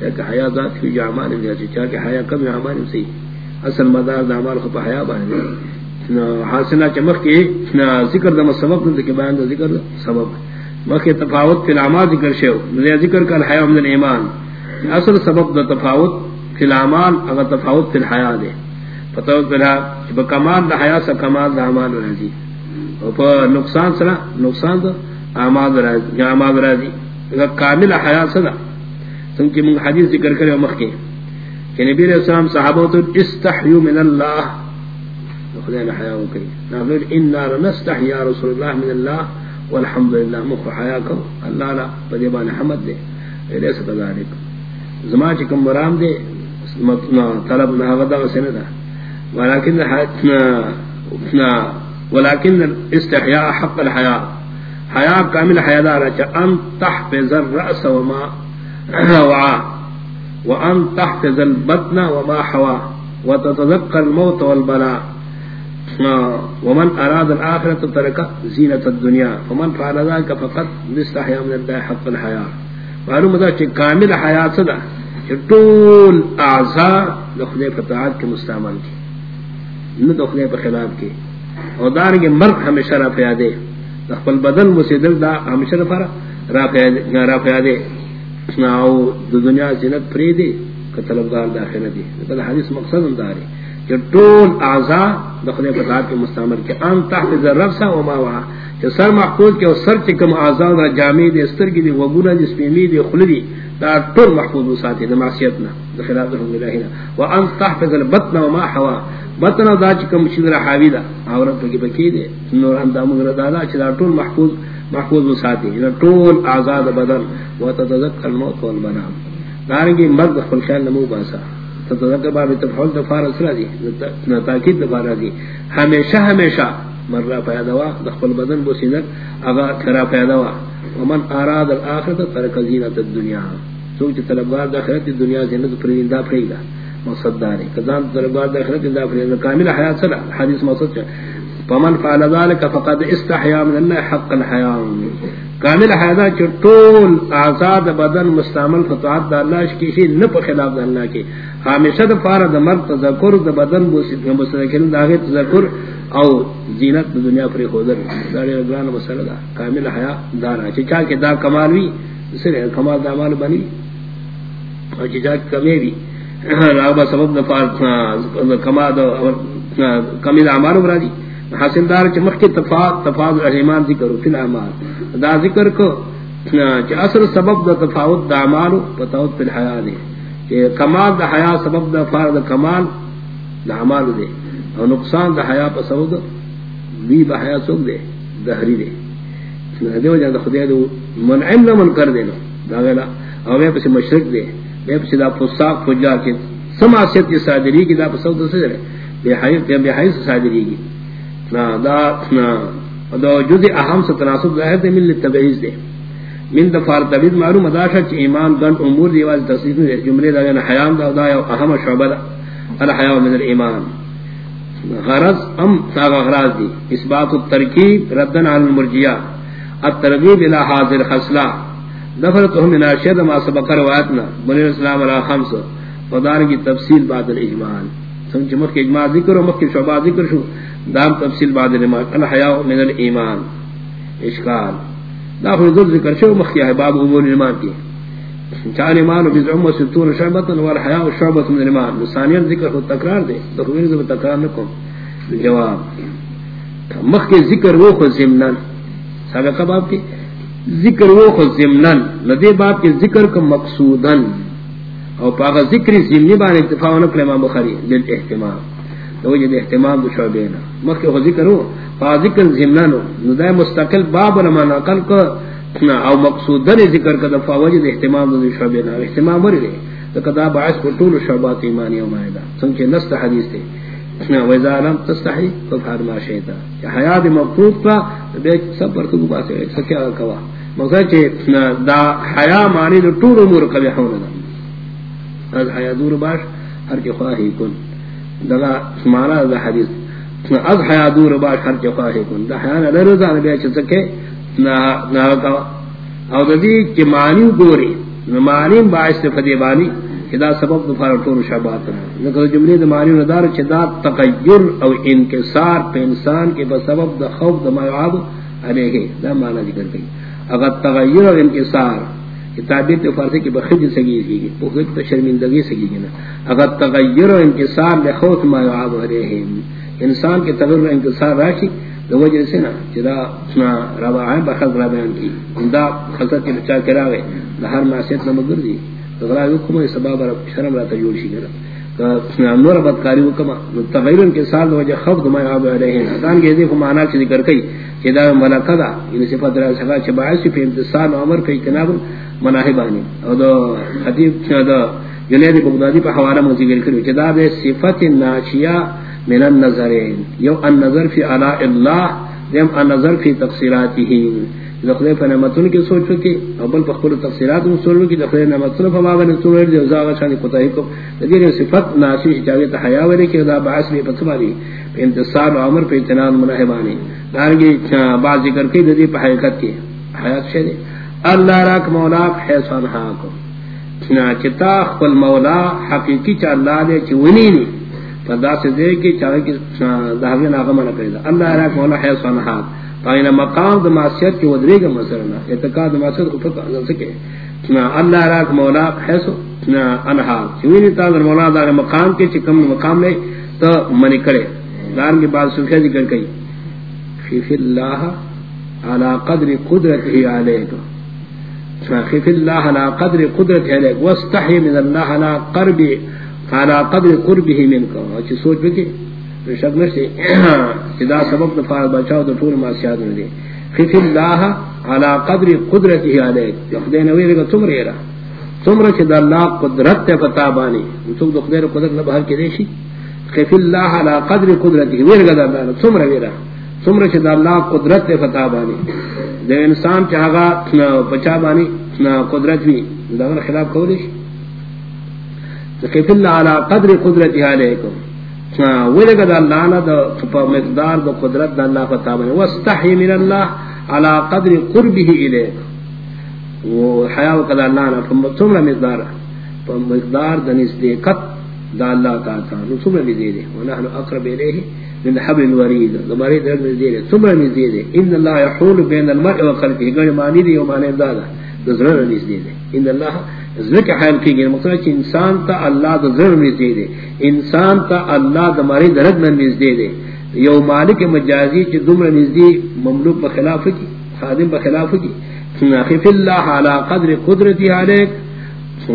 چاکہ حیاء ذات فی جو اعمال دے چاکہ حیاء کم اعمال سی اصل مدار دا اعمال خب حیاء بانے حاصلہ چمخ کی ذکر دا سبب دا کہ بیان دا ذکر دا سبب۔ مخ تفاوت فی الاعمال ذکر شو ذکر کا الحیاء من الایمان اصل سبب دا تفاوت فی الاعمال اگر تفاوت فی الحیاء دے۔ فتوت بلا با کمال دا حیاء سا کمال دا اعمال راضی اور نقصان سرا نقصان دا اعمال راضی اعمال راضی اگر کامل حیاء سا سنکی من حدیث ذکر کرے مخی کہ نبی علیہ السلام صحابہ تو استحیو من اللہ خداینا حیاء کری نقول انا لنستحی یا رسول اللہ من اللہ والحمدللہ مخ حیاء کو اللہ لا بدیبان حمد دے ایلیس قذارک زمان چکم مرام دے طلب نہ غدا سندا ولكن ولكن الاستحياء حق الحياء حياء كامل حياء دار ان تحفظ الراس وما وعى وان تحفظ البطن وما حوى وتتذكر الموت والبلاء. ومن اراد الاخره ترك زينه الدنيا. ومن فعل ذلك فقد استحيا من الله حق الحياء معلوم ہے کہ کامل حیات صدا طول اعضاء لخدے فتاعت کے مستعمل کی نہ دخلے پر خلاف کی اور دار کے مرد ہمیشہ رافع دے. خپل بدن مسیدل دا ہمیشہ رفا رافع دے رافع دے. اسنا او دنیا زینت پری دی کہ طلبگار داخل دی بل حدیث مقصد انداری کہ طول اعضاء دخلے پر کے مستعمل کے ان تحت الرفسا وما وا کہ سر محفوظ کے اور سر چکم اعضاء دا جامع دے استر کی دی وگونا جس پہ می دی خلدی دا طول محفوظ ساتھی دا معصیتنا دا خلاف رحم الہینا وان تحفظ البطن وما حوا. بطن دا چکم شدر حاوی دا عورت پکی پکی دے نور اندام گر دادا چدا طول محفوظ محفوظ ساتھی یعنی دا طول اعضاء دا بدن. وتتذکر الموت والبنام دارنگی مرد خل خیال نمو باسا تتذکر باب تفحول دفار اسرا دی تاکید دفار دی ہمیشہ ہمیشہ مرہ پیدوا دخل بدن بسینر اگا کرا پیدوا ومن اراد الاخرت ترک زینت الدنیا. سوچ طلبگار داخلت دنیا زینت پریندا پریدا مقصد داری کزان طلبگار داخلت دنیا پریندا کامل حیات صدا حدیث مقصد چا فمن فعل ذلك فقد استحيا من الله حق الحياء کامل حیات چ طول آزاد بدن مستعمل فطاعت دا اللہ کی شی نہ پر خلاف اللہ کی ہمیشہ د فار د مرد تذکر د بدن بو سی مستقل داغه تذکر او زینت دا دنیا پر خودر داڑی اگران مسئلہ دا کامل حیا دار ہے چاہ کہ دا کمال بھی سر کمال دا مال بنی اور چاہ کمی بھی راغبہ سبب دا فار کمال دا کمی اعمال برادی حاصل دار چمخ کے تفاضل تفاضل ایمان ذکر فی الاعمال. دا ذکر کو کہ اصل سبب دا تفاوت دا اعمال تفاوت فی الحیا دے کہ کمال دا حیا سبب دا فار دا کمال دا اعمال دے اور نقصان دا حیا پا سود بی با حیا سوک دے دہری دے۔ دیو جان دا خدای دو منعم نہ من کر دینا دا غلا او میں پس مشرک دے میں پس دا فساق فجار کے سماسیت کی صادری کی دا پس سود سے دے۔ بے حیا بے حیا صادری کی۔ نا، دا نا، دا جزء اہم سے تناسب ظاہر دے من للتبعیض دے۔ من دفار تبید معلوم اداشا چی ایمان گن امور دیواز تصدیق دے جملے دا یعنی حیام دا دا یا اہم شعبہ دا. الحیاء من الایمان غرض ام تاغ اغراض دی. اثبات الترکیب ردن عن المرجیہ الترغیب الى حاضر خسلہ دفرتهم من اشد ما سبق روایتنا. بنی الاسلام علی خمس. ودار کی تفصیل بعد الاجمال. سمجھ مخ کے اجماع ذکر و مخ کے شعبہ ذکر شو. دام تفصیل بعد الاجمال. الحیاء من الایمان. اشکال. داخل ذل ذکر شو مخ کے باب امور ایمان کی. چار ایمان و بزعم و ستون شعبت والحیاء و شعبت من ایمان ثانیا ذکر خود تکرار دے. دخویر ذکر تکرار نکم جواب. مخ کے ذکر وہ خود زمنان سابقہ باب کی؟ ذکر وہ خود زمنان لدے باب کے ذکر کا مقصودن. اور پاگا ذکر زمنی بان اتفاق نکل امام بخاری. دل احتمام. وجد احتمام دو شعبینا مخ کے ذکر ہو پاگا ذکر زمنان ہو۔ ندائی مستقل باب لما نقل کا او مقصودن ذکر کا دفاع وجد احتمام دو شعبینا احتمام وری دے تو کدا باعث کو طول شعبات ایمانی و مائدہ سنچے نست حدیث تے ویزا لم تستحی ففعل ما شئتا کہ حیات مقصود کا بے سب پر تو باسے سکیا کوا۔ مقصد چے دا حیا معنی دو طول امور قبی حونا دا از حیا دور باش، ہر کے خواہی کن۔ دا معنی دا حدیث. از حیا دور کے خواہی کن. دا حیا نا لرزا نبی سکے نا کوا او دا دی معنی گوری. معنی باعث فدی بانی دا سبب طور شعبات جملی دا معنی ندار دا تغیر او انکسار پہ انسان کے بسبب دا خوف دا معیعاب علیہ. دا معنی ذکر گئی اگر تغیر او انکسار تعبیر تو فارسی کی بخج سگی سگی گی بخج تو شرمندگی سگی گی نا۔ اگر تغیر و انکسار لخوت ما یعاب علیہ انسان کے تغیر و انکسار راشی دو وجہ سے نا جدا روائیں بخل را بیان کی، دا خلصت کی بچا کرا گئے لہر معصیت نمگر دی۔ غرا حکم سبب رب شرم را تجول شي ګره نور بدکاری وکما تغیر کے سال وجہ خفض ما یاب علیہ دان کے ذکر معنا چ ذکر کئی کہ دا ملکہ دا یہ صفات را سبا چ باعث فی امتصال عمر کئی جناب مناہبانی او دو حدیث دا یعنی جنید بغدادی پہ حوالہ مو ذکر کرو کہ دا بے صفات ناشیہ من النظرین. یو النظر فی علاء اللہ دیم النظر فی تقصیراته دخلے پر نعمتوں کی سوچ کی اول پر خود تفسیرات میں سوچ کی دخلے نعمتوں پر ماں نے سوچ دی زاغ شان کو. تائی کو لیکن صفت ناشی چاہے تو حیا ورے کہ دا باعث بھی پتماری انتصاب عمر پہ اتنان منہبانی دارگی بعض ذکر کی دی پہ حقیقت کی. حیات شے اللہ راک مولا ہے سنہا کو۔ نا چتا خپل مولا حقیقی چ اللہ دے چ ونی نی۔ پدا سے دے کہ چاہے کہ داغے ناغمہ نہ کرے اللہ راک مولا ہے سنہا فائن مقام دا معصیت کی ودرے گا مثلا اعتقاد دا معصیت کو فقہ ازل سکے اللہ راک مولا حیثو انہا چوینی تاظر مولا دا مقام کے چکم مقام میں تو منی کرے۔ دارن کے بعد سفیہ ذکر کئی۔ خیف اللہ علا قدر قدرت ہی علیہ خیف اللہ علا قدر قدرت ہی علیہ واستحی من اللہ علا قرب علا قدر قربہ من کو اچھی سوچ بکی شک نشی دا سبب دفار بچاو دا طول معصیات ندی خف اللہ علا قدر قدرتی علیک خدای نوی رگا تم ریرا تم رچ دا اللہ قدرت تے فتابانی تم دا خدای قدرت نبہر کے دیشی خف اللہ علا قدر قدرتی ویرگا دا اللہ تم ریرا تم رچ دا اللہ قدرت تے فتابانی دا انسان چاہگا بچا بانی قدرت بھی دا خلاف کولیش خف اللہ علا قدر قدرتی علیکم ولګه د الله نه، د په مقدار د قدرت د الله پتا باندې. واستحي من الله على قدر قربه الیک و حیا وکړه الله نه، په څومره مقدار، په مقدار د نزدېکت د الله تعالی نو څومره دې دې ونحن اقرب الیه من حبل الورید زمری در دې دې څومره دې دې ان الله يحول بين المرء وقلبه. ګڼ معنی دی او معنی دادا د زړه نږدې دې ان الله ذکر حال کی گئی مطلب کہ انسان تا اللہ دا ذر نزدے دے دے. انسان تا اللہ دا ماری درد نہ نزدے دے دے. یو مالک مجازی چی دمر نزدی مملوک بخلاف کی. خادم بخلاف کی. خف اللہ علا قدر قدرتی علیک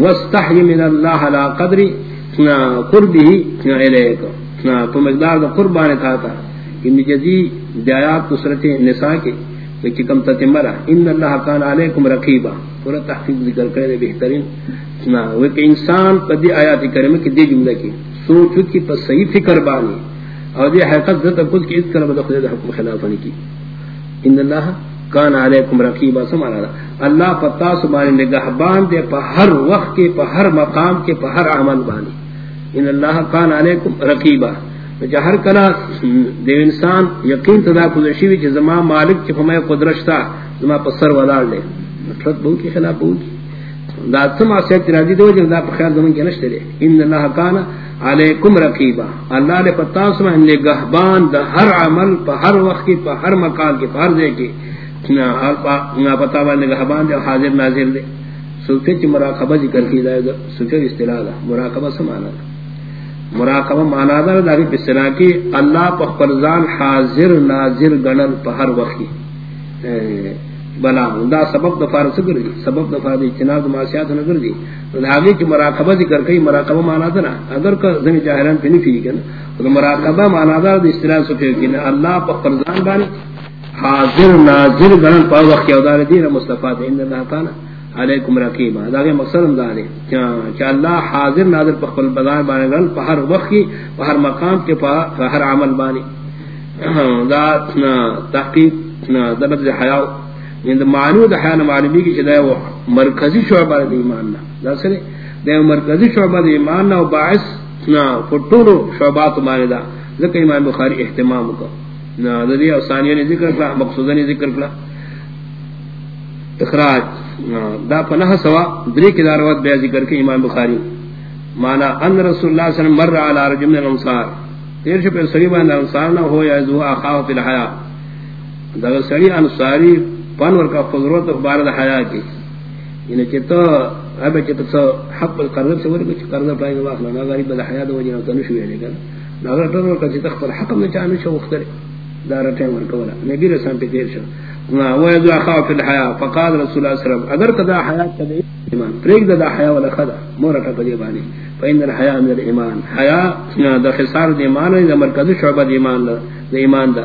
واستحی من اللہ علا قدر. قربی علیک پا مقدار دا قربان تھا تھا ابن جزی دیات نصرت نساء کے کہ کم تتمرہ ان اللہ کان علیکم رقیبا۔ پورا تحقیق ذکر کرے بہترین۔ وہ کہ انسان پا دی آیات کریم کی دی جملہ کی۔ سوچ کی پا صحیح فکر بانی۔ اور دی حقیقت ذات کچھ کی اس کرم دا خود حکم خلافانی کی۔ ان اللہ کان علیکم رقیبا سمانا اللہ پتا سبانی نگہبان دے پا ہر وقت کے، پا ہر مقام کے، پا ہر عمل بانی ان اللہ کان علیکم رقیبا۔ ہر کلا دیو انسان یقین تدا کدشی وی زما مالک چ ہمے قدرت تا زما پسر ولال لے مطلب بو کی خلاف بو کی۔ دا سما سے تراجی دو جن دا خیال زمن کے نشتے لے ان اللہ کان علیکم رقیبا۔ اللہ نے پتا سما ان لے گہبان دا ہر عمل پر ہر وقت کی پر ہر مکان کے پر دے کے نہ پتا والے گہبان دے حاضر ناظر دے۔ سوچے چ مراقبہ ذکر کی جائے گا، سوچے اصطلاح مراقبہ سمانا۔ مراقبہ مانا دا داری پسنا کی اللہ پا فرزان حاضر ناظر گنل پا ہر وقی بلا دا سبب دفار سکر دی، سبب دفار دی چناب معاشیات نگر دی۔ دھاگی کی مراقبہ ذکر کئی، مراقبہ مانا دا نا اگر کا زنی جاہران پہ نہیں فی کنا مراقبہ مانا دا دی استراح سکر کی اللہ پا فرزان بانی، حاضر ناظر گنل پا وقی او دار دیر مصطفیٰ دی اندر اللہ کانا علیکم رقیبہ دا کہ مقصد ہم دارے کہ اللہ حاضر ناظر پر خپل بدان بانے گل پہر وقت کی پہر مقام کے پہر عمل بانے <clears throat> دا تحقیق دا لفظ حیاء یعنی دا معنی دا حیاء معلومی کی چھ دا مرکزی شعبہ دا ایمان نا دا سرے دا مرکزی شعبہ دا ایمان نا و باعث فٹورو شعبات بانے دا. ذکر امام بخاری احتمام کو دا دیا ثانیہ نے ذکر کلا مقصودہ نے ذکر کلا اخراج دا پناہ سوا، دری کی داروت بیا ذکر کے امام بخاری. مانا ان رسول اللہ صلی اللہ علیہ وسلم مر علی رجل من الانصار. تیر شو پر سڑی باندھ انصار نہ ہو یا ذو اخاہ فی الحیا دا سڑی انصاری پنور کا فضرت اخبار دا حیا کی. یعنی کہ تو اب کہ تو حق القرض سے ورے کچھ قرض پائیں گے واخلا نہ غریب دا حیا دا وجہ تو نشو ہے لیکن نہ تو کہ تخبر حق میں چانو شو وقت دا رٹے ورکولا نبی رسول پہ تیر شو. ويذو اخاف في الحياه فقال رسول الله صلى الله عليه وسلم اگر قضا حياه كده ایمان فريق دا حياه ولا خدا مورتا بدي باني فان الحياه من الايمان حياه دا خسار ده ایمان ده مرکز شعبہ ده ایمان دا ایمان دا